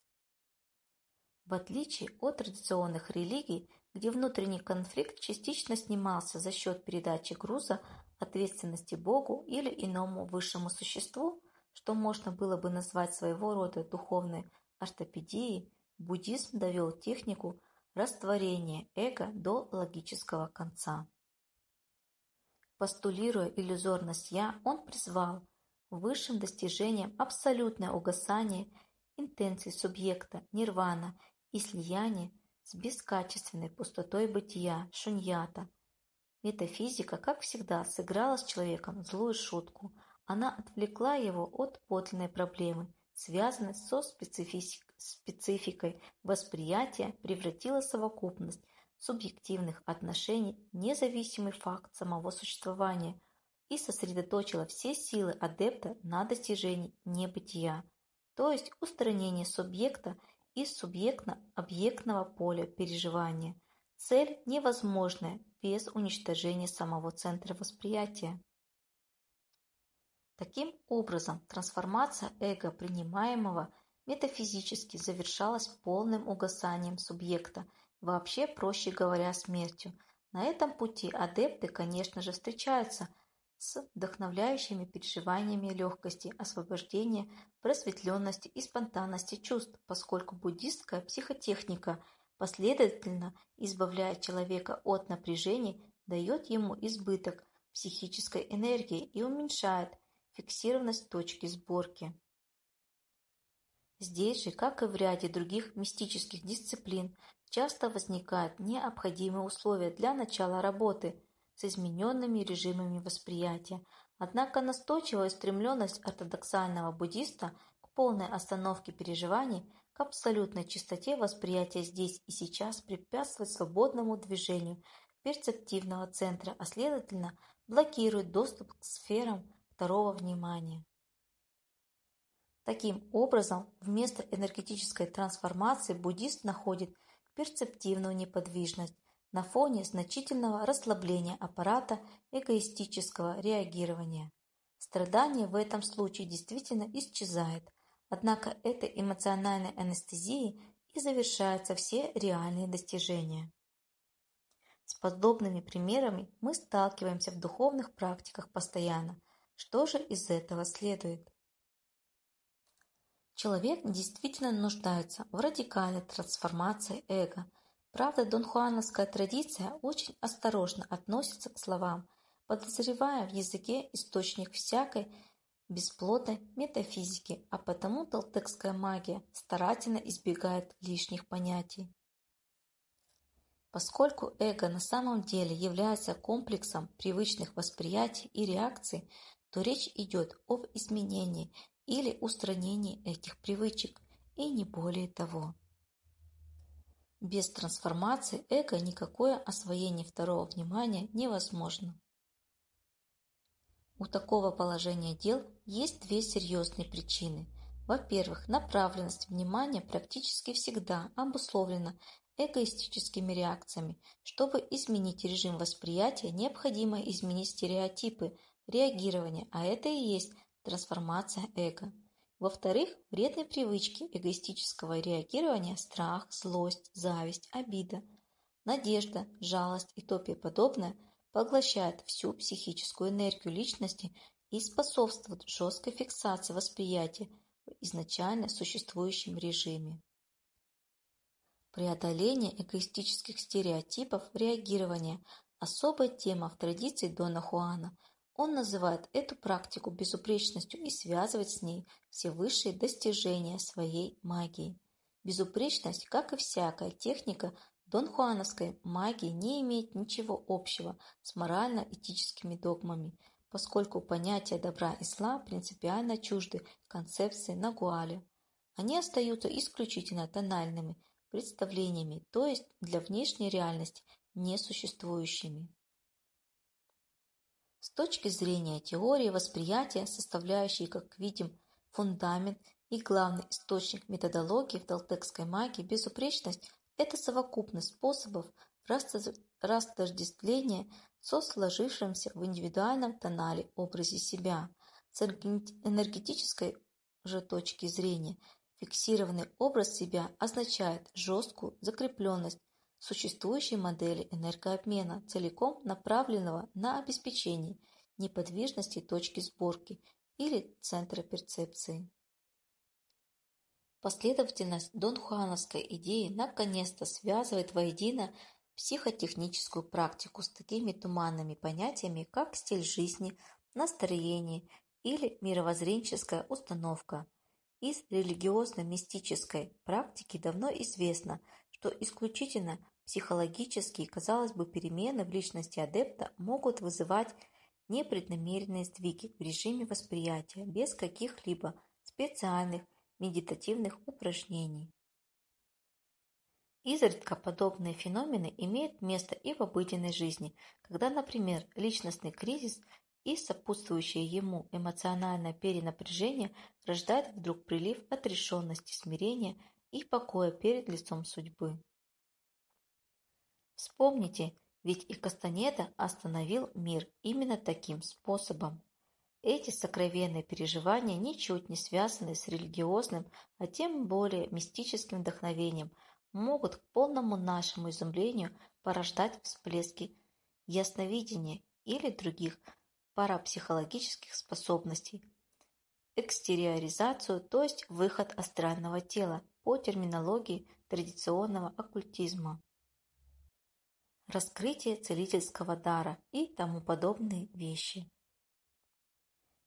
В отличие от традиционных религий, где внутренний конфликт частично снимался за счет передачи груза ответственности Богу или иному высшему существу, что можно было бы назвать своего рода духовной ортопедией, буддизм довел технику растворения эго до логического конца. Постулируя иллюзорность «я», он призвал высшим достижением абсолютное угасание интенций субъекта, нирвана и слияние с бескачественной пустотой бытия, шуньята. Метафизика, как всегда, сыграла с человеком злую шутку. Она отвлекла его от подлинной проблемы, связанной со спецификой спецификой восприятия превратила совокупность субъективных отношений независимый факт самого существования и сосредоточила все силы адепта на достижении небытия, то есть устранение субъекта из субъектно-объектного поля переживания. Цель невозможная без уничтожения самого центра восприятия. Таким образом, трансформация эго принимаемого метафизически завершалась полным угасанием субъекта, вообще, проще говоря, смертью. На этом пути адепты, конечно же, встречаются с вдохновляющими переживаниями легкости, освобождения, просветленности и спонтанности чувств, поскольку буддистская психотехника последовательно избавляет человека от напряжений, дает ему избыток психической энергии и уменьшает фиксированность точки сборки. Здесь же, как и в ряде других мистических дисциплин, часто возникают необходимые условия для начала работы с измененными режимами восприятия, однако настойчивая устремленность ортодоксального буддиста к полной остановке переживаний, к абсолютной чистоте восприятия здесь и сейчас препятствует свободному движению перцептивного центра, а следовательно блокирует доступ к сферам второго внимания. Таким образом, вместо энергетической трансформации буддист находит перцептивную неподвижность на фоне значительного расслабления аппарата эгоистического реагирования. Страдание в этом случае действительно исчезает, однако этой эмоциональной анестезией и завершаются все реальные достижения. С подобными примерами мы сталкиваемся в духовных практиках постоянно. Что же из этого следует? Человек действительно нуждается в радикальной трансформации эго. Правда, донхуановская традиция очень осторожно относится к словам, подозревая в языке источник всякой бесплотной метафизики, а потому толтекская магия старательно избегает лишних понятий. Поскольку эго на самом деле является комплексом привычных восприятий и реакций, то речь идет об изменении или устранении этих привычек, и не более того. Без трансформации эго никакое освоение второго внимания невозможно. У такого положения дел есть две серьезные причины. Во-первых, направленность внимания практически всегда обусловлена эгоистическими реакциями. Чтобы изменить режим восприятия, необходимо изменить стереотипы реагирования, а это и есть трансформация эго. Во-вторых, вредные привычки эгоистического реагирования – страх, злость, зависть, обида, надежда, жалость и топе подобное – поглощают всю психическую энергию личности и способствуют жесткой фиксации восприятия в изначально существующем режиме. Преодоление эгоистических стереотипов реагирования – особая тема в традиции Дона Хуана. Он называет эту практику безупречностью и связывает с ней все высшие достижения своей магии. Безупречность, как и всякая техника Дон Хуановской магии, не имеет ничего общего с морально-этическими догмами, поскольку понятия добра и зла принципиально чужды концепции Нагуаля. Они остаются исключительно тональными – представлениями, то есть для внешней реальности несуществующими. С точки зрения теории восприятия, составляющей, как видим, фундамент и главный источник методологии в толтекской магии, безупречность – это совокупность способов растождествления со сложившимся в индивидуальном тонале образе себя. С энергетической же точки зрения Фиксированный образ себя означает жесткую закрепленность существующей модели энергообмена, целиком направленного на обеспечение неподвижности точки сборки или центра перцепции. Последовательность донхуановской идеи наконец-то связывает воедино психотехническую практику с такими туманными понятиями, как стиль жизни, настроение или мировоззренческая установка – из религиозно-мистической практики давно известно, что исключительно психологические, казалось бы, перемены в личности адепта могут вызывать непреднамеренные сдвиги в режиме восприятия без каких-либо специальных медитативных упражнений. Изредка подобные феномены имеют место и в обыденной жизни, когда, например, личностный кризис и сопутствующее ему эмоциональное перенапряжение рождает вдруг прилив отрешенности, смирения и покоя перед лицом судьбы. Вспомните, ведь и Кастанеда остановил мир именно таким способом. Эти сокровенные переживания ничуть не связаны с религиозным, а тем более мистическим вдохновением, могут к полному нашему изумлению порождать всплески ясновидения или других парапсихологических способностей, экстериоризацию, то есть выход астрального тела по терминологии традиционного оккультизма, раскрытие целительского дара и тому подобные вещи.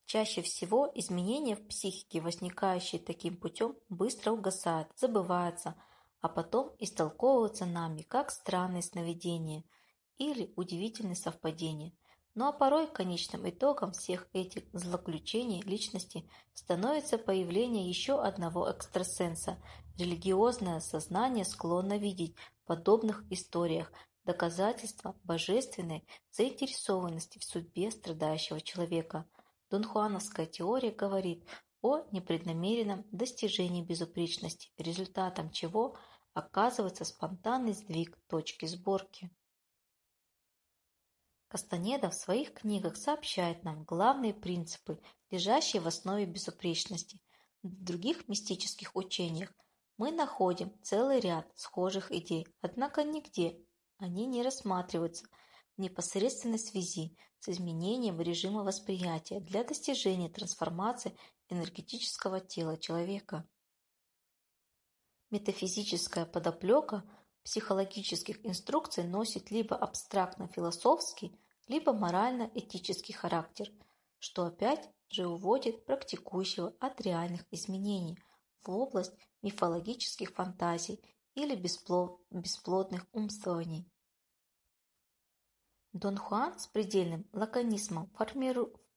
Чаще всего изменения в психике, возникающие таким путем, быстро угасают, забываются, а потом истолковываются нами как странные сновидения или удивительные совпадения – ну а порой конечным итогом всех этих злоключений личности становится появление еще одного экстрасенса. Религиозное сознание склонно видеть в подобных историях доказательства божественной заинтересованности в судьбе страдающего человека. Донхуановская теория говорит о непреднамеренном достижении безупречности, результатом чего оказывается спонтанный сдвиг точки сборки. Кастанеда в своих книгах сообщает нам главные принципы, лежащие в основе безупречности. В других мистических учениях мы находим целый ряд схожих идей, однако нигде они не рассматриваются в непосредственной связи с изменением режима восприятия для достижения трансформации энергетического тела человека. Метафизическая подоплека психологических инструкций носит либо абстрактно-философский, либо морально-этический характер, что опять же уводит практикующего от реальных изменений в область мифологических фантазий или бесплодных умствований. Дон Хуан с предельным лаконизмом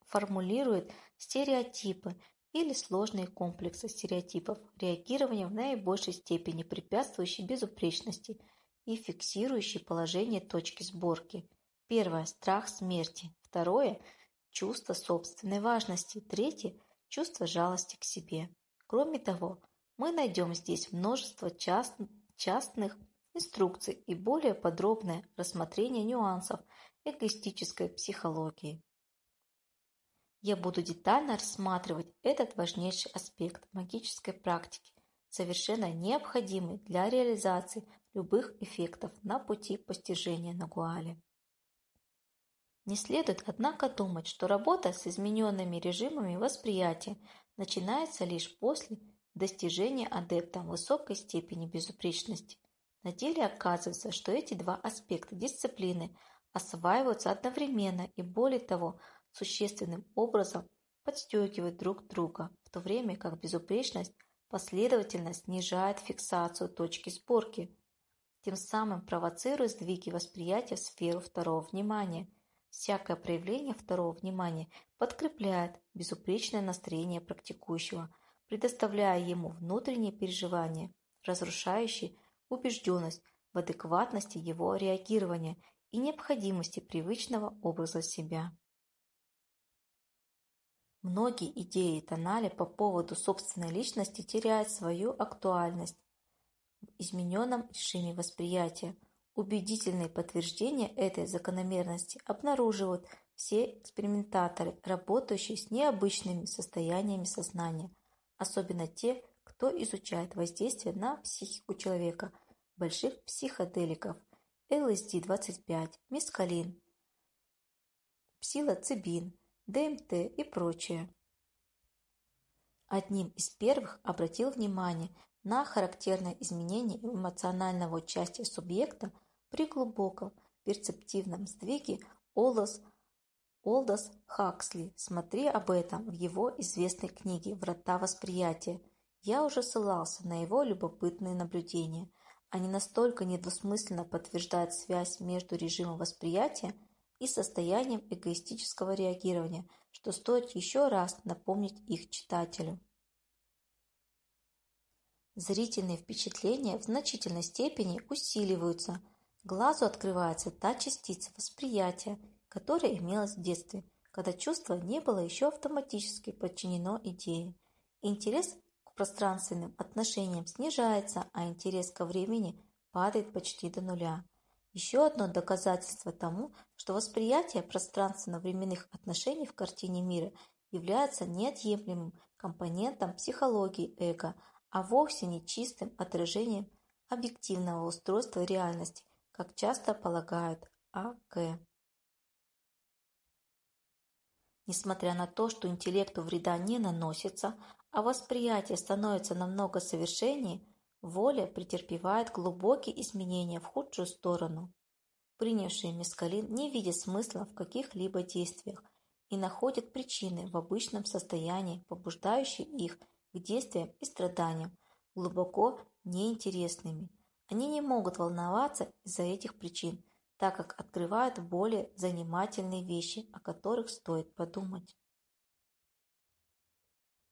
формулирует стереотипы или сложные комплексы стереотипов реагирования в наибольшей степени препятствующие безупречности и фиксирующие положение точки сборки. Первое – страх смерти. Второе – чувство собственной важности. Третье – чувство жалости к себе. Кроме того, мы найдем здесь множество част, частных инструкций и более подробное рассмотрение нюансов эгоистической психологии. Я буду детально рассматривать этот важнейший аспект магической практики, совершенно необходимый для реализации любых эффектов на пути постижения Нагуали. Не следует, однако, думать, что работа с измененными режимами восприятия начинается лишь после достижения адептом высокой степени безупречности. На деле оказывается, что эти два аспекта дисциплины осваиваются одновременно и, более того, существенным образом подстегивают друг друга, в то время как безупречность последовательно снижает фиксацию точки сборки, тем самым провоцируя сдвиги восприятия в сферу второго внимания. Всякое проявление второго внимания подкрепляет безупречное настроение практикующего, предоставляя ему внутренние переживания, разрушающие убежденность в адекватности его реагирования и необходимости привычного образа себя. Многие идеи Тонали по поводу собственной личности теряют свою актуальность в измененном режиме восприятия. Убедительные подтверждения этой закономерности обнаруживают все экспериментаторы, работающие с необычными состояниями сознания, особенно те, кто изучает воздействие на психику человека больших психоделиков ЛСД-25, мескалин, псилоцибин, ДМТ и прочее. Одним из первых обратил внимание на характерное изменение эмоционального участия субъекта при глубоком перцептивном сдвиге Олдос, Олдос Хаксли. Смотри об этом в его известной книге «Врата восприятия». Я уже ссылался на его любопытные наблюдения. Они настолько недвусмысленно подтверждают связь между режимом восприятия и состоянием эгоистического реагирования, что стоит еще раз напомнить их читателю. Зрительные впечатления в значительной степени усиливаются. Глазу открывается та частица восприятия, которая имелась в детстве, когда чувство не было еще автоматически подчинено идее. Интерес к пространственным отношениям снижается, а интерес ко времени падает почти до нуля. Еще одно доказательство тому, что восприятие пространственно-временных отношений в картине мира является неотъемлемым компонентом психологии эго, а вовсе не чистым отражением объективного устройства реальности, как часто полагают А.К. Несмотря на то, что интеллекту вреда не наносится, а восприятие становится намного совершеннее, Воля претерпевает глубокие изменения в худшую сторону. Принявшие мескалин не видят смысла в каких-либо действиях и находят причины в обычном состоянии, побуждающие их к действиям и страданиям, глубоко неинтересными. Они не могут волноваться из-за этих причин, так как открывают более занимательные вещи, о которых стоит подумать.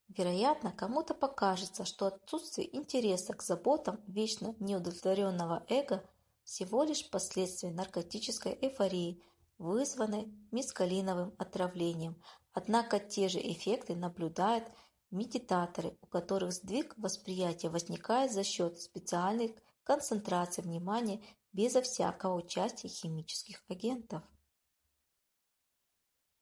Вероятно, кому-то покажется, что отсутствие интереса к заботам вечно неудовлетворенного эго всего лишь последствия наркотической эйфории, вызванной мискалиновым отравлением. Однако те же эффекты наблюдают медитаторы, у которых сдвиг восприятия возникает за счет специальной концентрации внимания безо всякого участия химических агентов.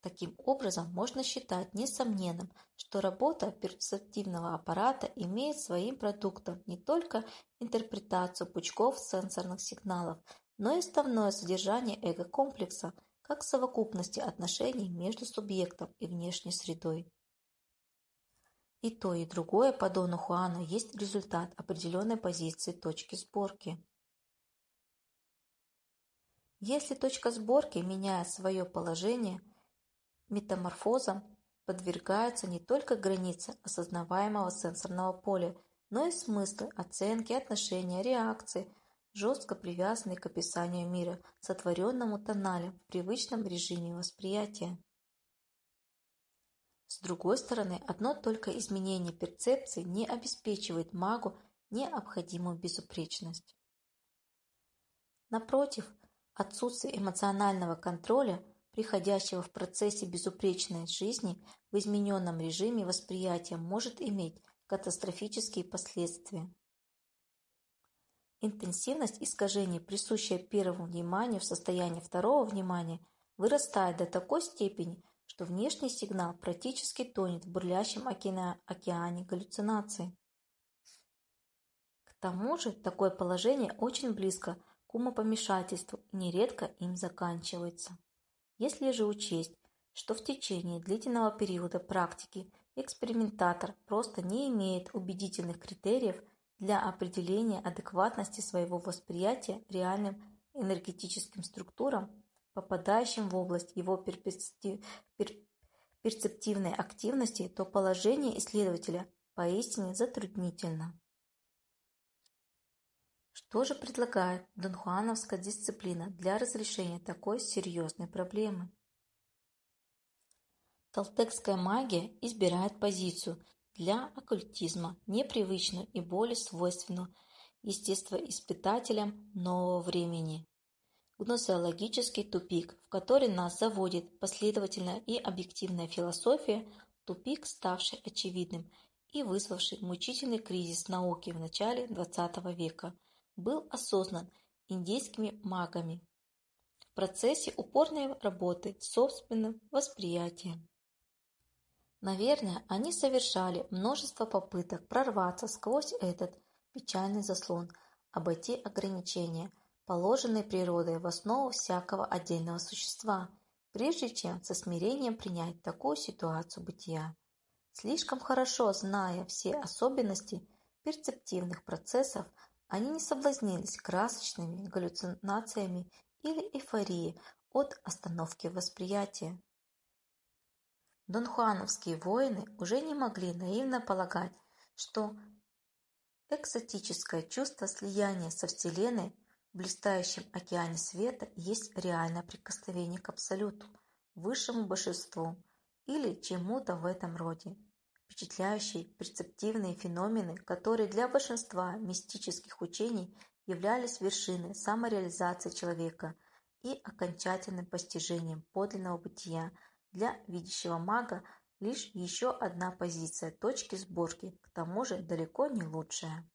Таким образом, можно считать несомненным, что работа перцептивного аппарата имеет своим продуктом не только интерпретацию пучков сенсорных сигналов, но и основное содержание эго-комплекса как совокупности отношений между субъектом и внешней средой. И то, и другое по Дону Хуану есть результат определенной позиции точки сборки. Если точка сборки меняет свое положение – Метаморфозам подвергаются не только границы осознаваемого сенсорного поля, но и смыслы, оценки, отношения, реакции, жестко привязанные к описанию мира, сотворенному тоналем в привычном режиме восприятия. С другой стороны, одно только изменение перцепции не обеспечивает магу необходимую безупречность. Напротив, отсутствие эмоционального контроля – приходящего в процессе безупречной жизни в измененном режиме восприятия может иметь катастрофические последствия. Интенсивность искажений, присущая первому вниманию в состоянии второго внимания, вырастает до такой степени, что внешний сигнал практически тонет в бурлящем океане галлюцинаций. К тому же такое положение очень близко к умопомешательству и нередко им заканчивается. Если же учесть, что в течение длительного периода практики экспериментатор просто не имеет убедительных критериев для определения адекватности своего восприятия реальным энергетическим структурам, попадающим в область его перцептивной активности, то положение исследователя поистине затруднительно. Что же предлагает донхуановская дисциплина для разрешения такой серьезной проблемы? Толтекская магия избирает позицию для оккультизма, непривычную и более свойственную естествоиспытателям нового времени. Гносеологический тупик, в который нас заводит последовательная и объективная философия, тупик, ставший очевидным и вызвавший мучительный кризис науки в начале XX века – был осознан индейскими магами в процессе упорной работы с собственным восприятием. Наверное, они совершали множество попыток прорваться сквозь этот печальный заслон, обойти ограничения, положенные природой в основу всякого отдельного существа, прежде чем со смирением принять такую ситуацию бытия. Слишком хорошо зная все особенности перцептивных процессов, они не соблазнились красочными галлюцинациями или эйфорией от остановки восприятия. Донхуановские воины уже не могли наивно полагать, что экзотическое чувство слияния со Вселенной в блистающем океане света есть реальное прикосновение к Абсолюту, высшему божеству или чему-то в этом роде впечатляющие перцептивные феномены, которые для большинства мистических учений являлись вершиной самореализации человека и окончательным постижением подлинного бытия для видящего мага лишь еще одна позиция точки сборки, к тому же далеко не лучшая.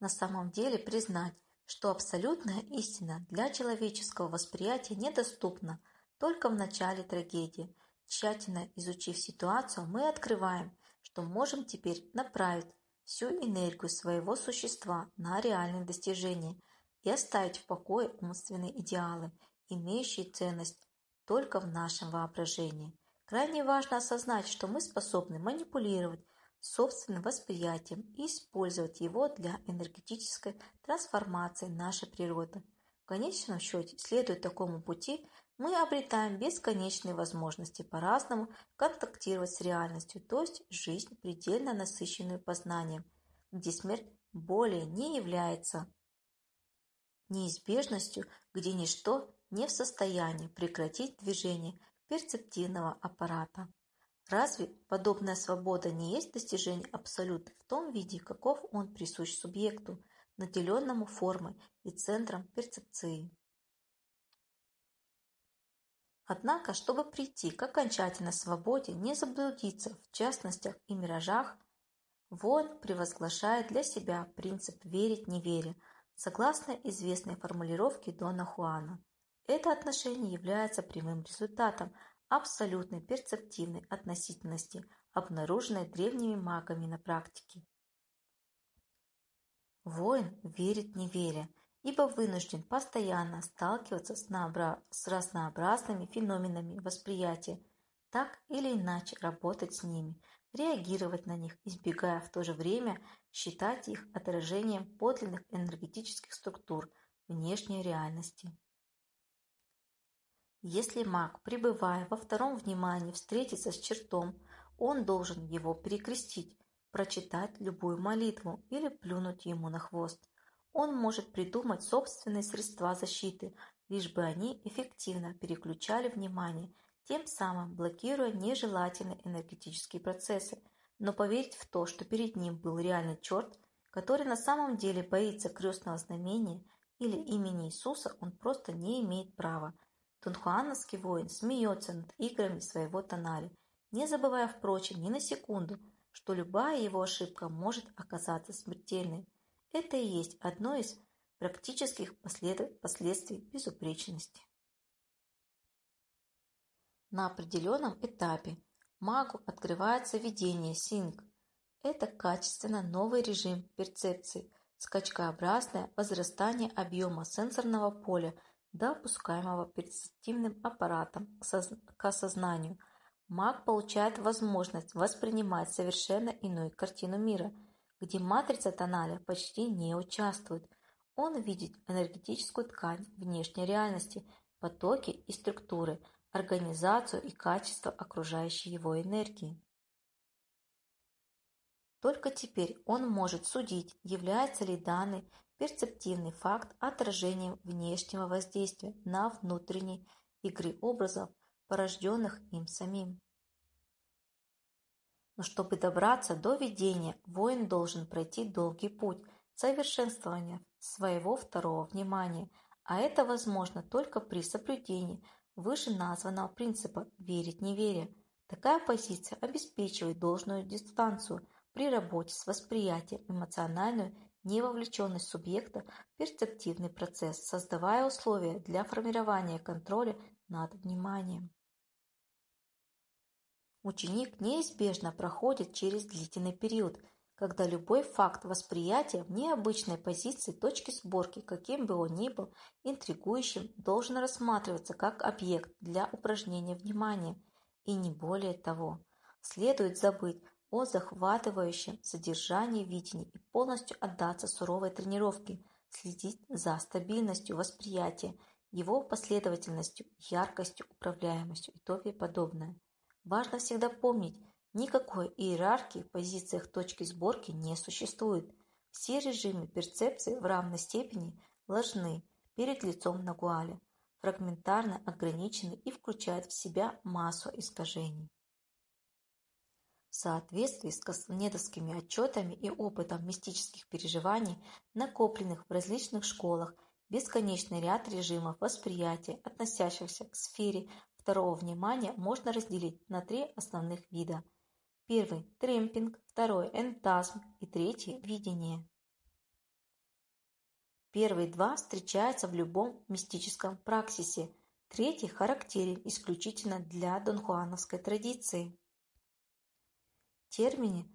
На самом деле признать, что абсолютная истина для человеческого восприятия недоступна только в начале трагедии – Тщательно изучив ситуацию, мы открываем, что можем теперь направить всю энергию своего существа на реальные достижения и оставить в покое умственные идеалы, имеющие ценность только в нашем воображении. Крайне важно осознать, что мы способны манипулировать собственным восприятием и использовать его для энергетической трансформации нашей природы. В конечном счете, следуя такому пути, мы обретаем бесконечные возможности по-разному контактировать с реальностью, то есть жизнь, предельно насыщенную познанием, где смерть более не является неизбежностью, где ничто не в состоянии прекратить движение перцептивного аппарата. Разве подобная свобода не есть достижение абсолюта в том виде, каков он присущ субъекту, наделенному формой и центром перцепции? Однако, чтобы прийти к окончательной свободе, не заблудиться в частностях и миражах, Вон превозглашает для себя принцип «верить не веря», согласно известной формулировке Дона Хуана. Это отношение является прямым результатом абсолютной перцептивной относительности, обнаруженной древними магами на практике. Воин верит не веря, ибо вынужден постоянно сталкиваться с, разнообразными феноменами восприятия, так или иначе работать с ними, реагировать на них, избегая в то же время считать их отражением подлинных энергетических структур внешней реальности. Если маг, пребывая во втором внимании, встретится с чертом, он должен его перекрестить, прочитать любую молитву или плюнуть ему на хвост. Он может придумать собственные средства защиты, лишь бы они эффективно переключали внимание, тем самым блокируя нежелательные энергетические процессы. Но поверить в то, что перед ним был реальный черт, который на самом деле боится крестного знамения или имени Иисуса, он просто не имеет права. Тунхуановский воин смеется над играми своего Тонари, не забывая, впрочем, ни на секунду – что любая его ошибка может оказаться смертельной. Это и есть одно из практических последствий безупречности. На определенном этапе магу открывается видение синг. Это качественно новый режим перцепции, скачкообразное возрастание объема сенсорного поля, допускаемого перцептивным аппаратом к осознанию – Маг получает возможность воспринимать совершенно иную картину мира, где матрица тоналя почти не участвует. Он видит энергетическую ткань внешней реальности, потоки и структуры, организацию и качество окружающей его энергии. Только теперь он может судить, является ли данный перцептивный факт отражением внешнего воздействия на внутренней игры образов, порожденных им самим. Но чтобы добраться до видения, воин должен пройти долгий путь совершенствования своего второго внимания, а это возможно только при соблюдении вышеназванного принципа «верить не веря». Такая позиция обеспечивает должную дистанцию при работе с восприятием, эмоциональную невовлеченность субъекта в перцептивный процесс, создавая условия для формирования контроля над вниманием. Ученик неизбежно проходит через длительный период, когда любой факт восприятия в необычной позиции точки сборки, каким бы он ни был интригующим, должен рассматриваться как объект для упражнения внимания, и не более того. Следует забыть о захватывающем содержании видения и полностью отдаться суровой тренировке, следить за стабильностью восприятия, его последовательностью, яркостью, управляемостью и т.п. подобное. Важно всегда помнить, никакой иерархии в позициях точки сборки не существует. Все режимы перцепции в равной степени ложны перед лицом Нагуаля, фрагментарно ограничены и включают в себя массу искажений. В соответствии с кастанедовскими отчетами и опытом мистических переживаний, накопленных в различных школах, бесконечный ряд режимов восприятия, относящихся к сфере второго внимания можно разделить на три основных вида. Первый – тремпинг, второй – энтазм и третий – видение. Первые два встречаются в любом мистическом праксисе, третий характерен исключительно для донхуановской традиции. Термины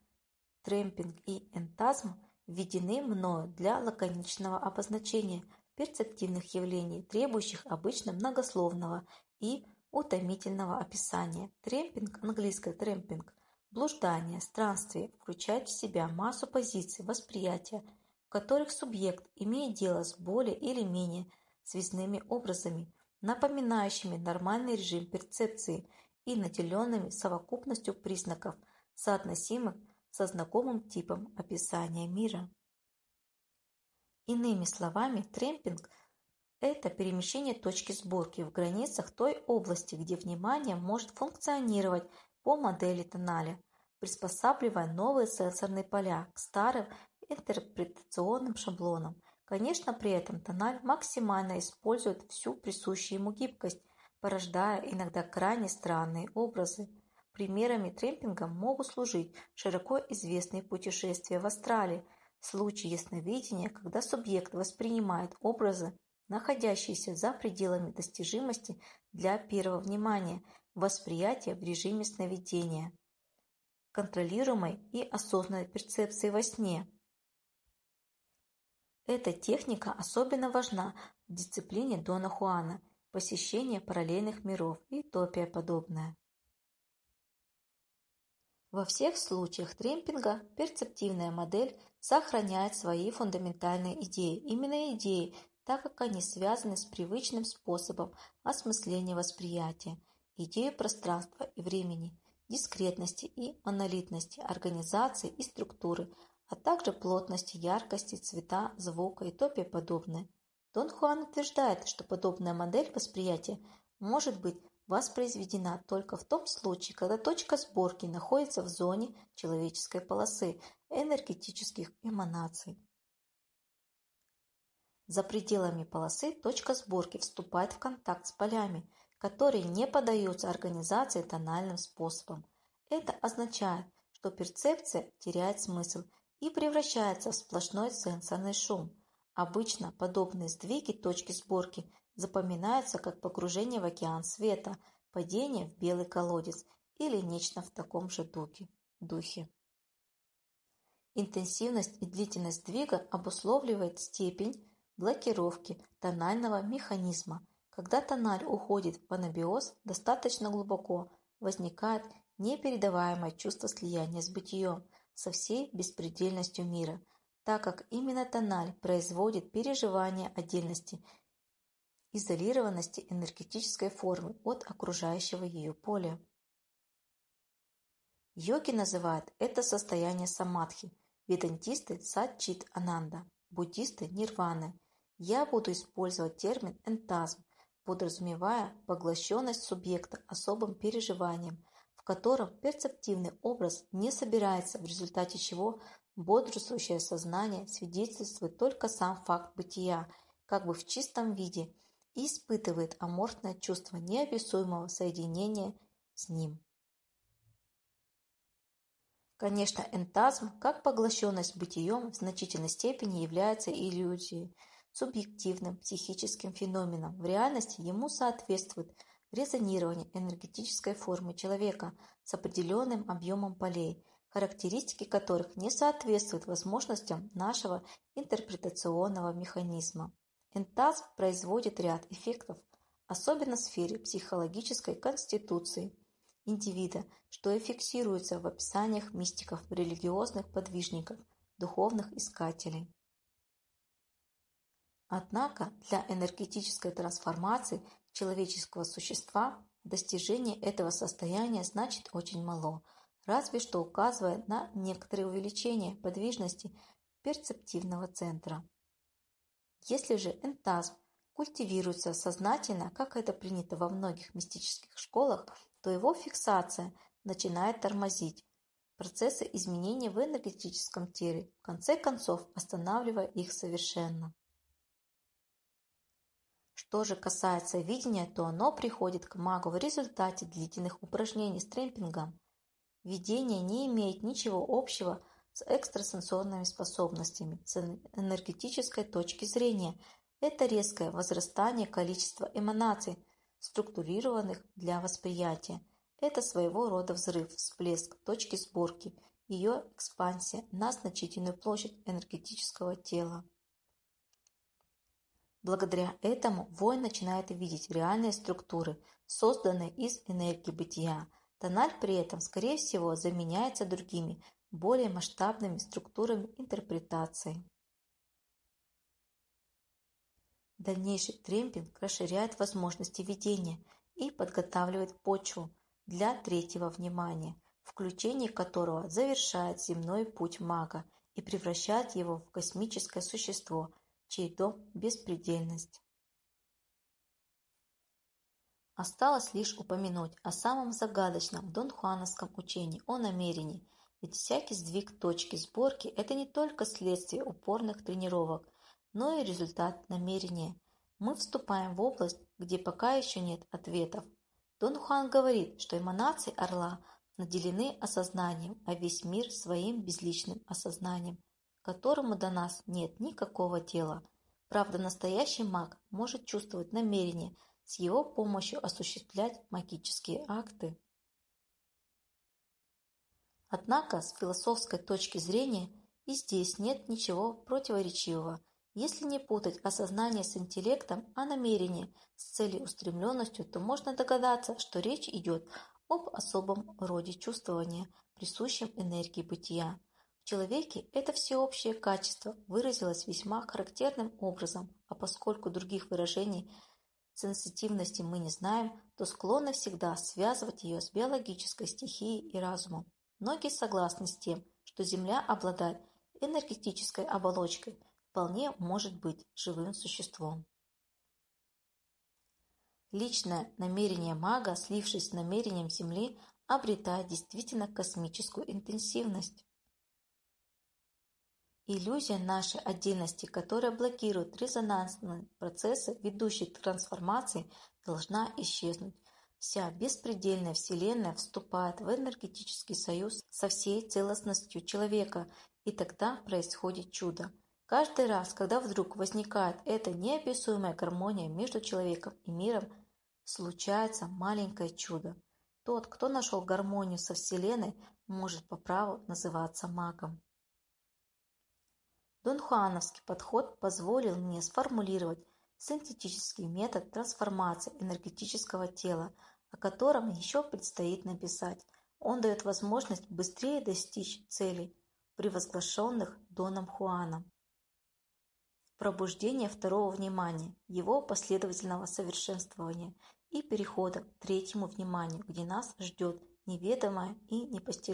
тремпинг и энтазм введены мною для лаконичного обозначения перцептивных явлений, требующих обычно многословного и утомительного описания. Тремпинг, английское тремпинг, блуждание, странствие включает в себя массу позиций восприятия, в которых субъект имеет дело с более или менее связными образами, напоминающими нормальный режим перцепции и наделенными совокупностью признаков, соотносимых со знакомым типом описания мира. Иными словами, тремпинг это перемещение точки сборки в границах той области, где внимание может функционировать по модели тоналя, приспосабливая новые сенсорные поля к старым интерпретационным шаблонам. Конечно, при этом тональ максимально использует всю присущую ему гибкость, порождая иногда крайне странные образы. Примерами тремпинга могут служить широко известные путешествия в Австралии, случаи ясновидения, когда субъект воспринимает образы находящиеся за пределами достижимости для первого внимания, восприятия в режиме сновидения, контролируемой и осознанной перцепции во сне. Эта техника особенно важна в дисциплине Дона Хуана – посещение параллельных миров и топия подобное. Во всех случаях тремпинга перцептивная модель сохраняет свои фундаментальные идеи, именно идеи, так как они связаны с привычным способом осмысления восприятия, идею пространства и времени, дискретности и монолитности, организации и структуры, а также плотности, яркости, цвета, звука и т.п. подобное. Дон Хуан утверждает, что подобная модель восприятия может быть воспроизведена только в том случае, когда точка сборки находится в зоне человеческой полосы энергетических эманаций. За пределами полосы точка сборки вступает в контакт с полями, которые не поддаются организации тональным способом. Это означает, что перцепция теряет смысл и превращается в сплошной сенсорный шум. Обычно подобные сдвиги точки сборки запоминаются как погружение в океан света, падение в белый колодец или нечто в таком же духе. Интенсивность и длительность сдвига обусловливает степень блокировки тонального механизма. Когда тональ уходит в анабиоз достаточно глубоко, возникает непередаваемое чувство слияния с бытием, со всей беспредельностью мира, так как именно тональ производит переживание отдельности изолированности энергетической формы от окружающего ее поля. Йоги называют это состояние самадхи, ведантисты – садчит ананда, буддисты – нирваны. Я буду использовать термин энтазм, подразумевая поглощенность субъекта особым переживанием, в котором перцептивный образ не собирается, в результате чего бодрствующее сознание свидетельствует только сам факт бытия, как бы в чистом виде – и испытывает аморфное чувство неописуемого соединения с ним. Конечно, энтазм, как поглощенность бытием, в значительной степени является иллюзией, субъективным психическим феноменом. В реальности ему соответствует резонирование энергетической формы человека с определенным объемом полей, характеристики которых не соответствуют возможностям нашего интерпретационного механизма. Энтаз производит ряд эффектов, особенно в сфере психологической конституции индивида, что и фиксируется в описаниях мистиков, религиозных подвижников, духовных искателей. Однако для энергетической трансформации человеческого существа достижение этого состояния значит очень мало, разве что указывая на некоторые увеличение подвижности перцептивного центра. Если же энтазм культивируется сознательно, как это принято во многих мистических школах, то его фиксация начинает тормозить процессы изменений в энергетическом теле, в конце концов останавливая их совершенно. Что же касается видения, то оно приходит к магу в результате длительных упражнений с тремпингом. Видение не имеет ничего общего с экстрасенсорными способностями. С энергетической точки зрения это резкое возрастание количества эманаций, структурированных для восприятия. Это своего рода взрыв, всплеск точки сборки, ее экспансия на значительную площадь энергетического тела. Благодаря этому воин начинает видеть реальные структуры, созданные из энергии бытия. Тональ при этом, скорее всего, заменяется другими, более масштабными структурами интерпретации. Дальнейший тремпинг расширяет возможности видения и подготавливает почву для третьего внимания, включение которого завершает земной путь мага и превращает его в космическое существо, чей дом – беспредельность. Осталось лишь упомянуть о самом загадочном донхуановском учении о намерении – ведь всякий сдвиг точки сборки – это не только следствие упорных тренировок, но и результат намерения. Мы вступаем в область, где пока еще нет ответов. Дон Хуан говорит, что эманации орла наделены осознанием, а весь мир – своим безличным осознанием, которому до нас нет никакого дела. Правда, настоящий маг может чувствовать намерение, с его помощью осуществлять магические акты. Однако, с философской точки зрения, и здесь нет ничего противоречивого, если не путать осознание с интеллектом, а намерение с целеустремленностью, то можно догадаться, что речь идет об особом роде чувствования, присущем энергии бытия. Человеке это всеобщее качество выразилось весьма характерным образом, а поскольку других выражений сенситивности мы не знаем, то склонны всегда связывать ее с биологической стихией и разумом. Многие согласны с тем, что Земля обладает энергетической оболочкой – вполне может быть живым существом. Личное намерение мага, слившись с намерением Земли, обретает действительно космическую интенсивность. Иллюзия нашей отдельности, которая блокирует резонансные процессы, ведущие к трансформации, должна исчезнуть. Вся беспредельная Вселенная вступает в энергетический союз со всей целостностью человека, и тогда происходит чудо. Каждый раз, когда вдруг возникает эта неописуемая гармония между человеком и миром, случается маленькое чудо. Тот, кто нашел гармонию со Вселенной, может по праву называться магом. Донхуановский подход позволил мне сформулировать синтетический метод трансформации энергетического тела, о котором еще предстоит написать. Он дает возможность быстрее достичь целей, превозглашенных Доном Хуаном пробуждения второго внимания, его последовательного совершенствования и перехода к третьему вниманию, где нас ждет неведомое и непостижимое.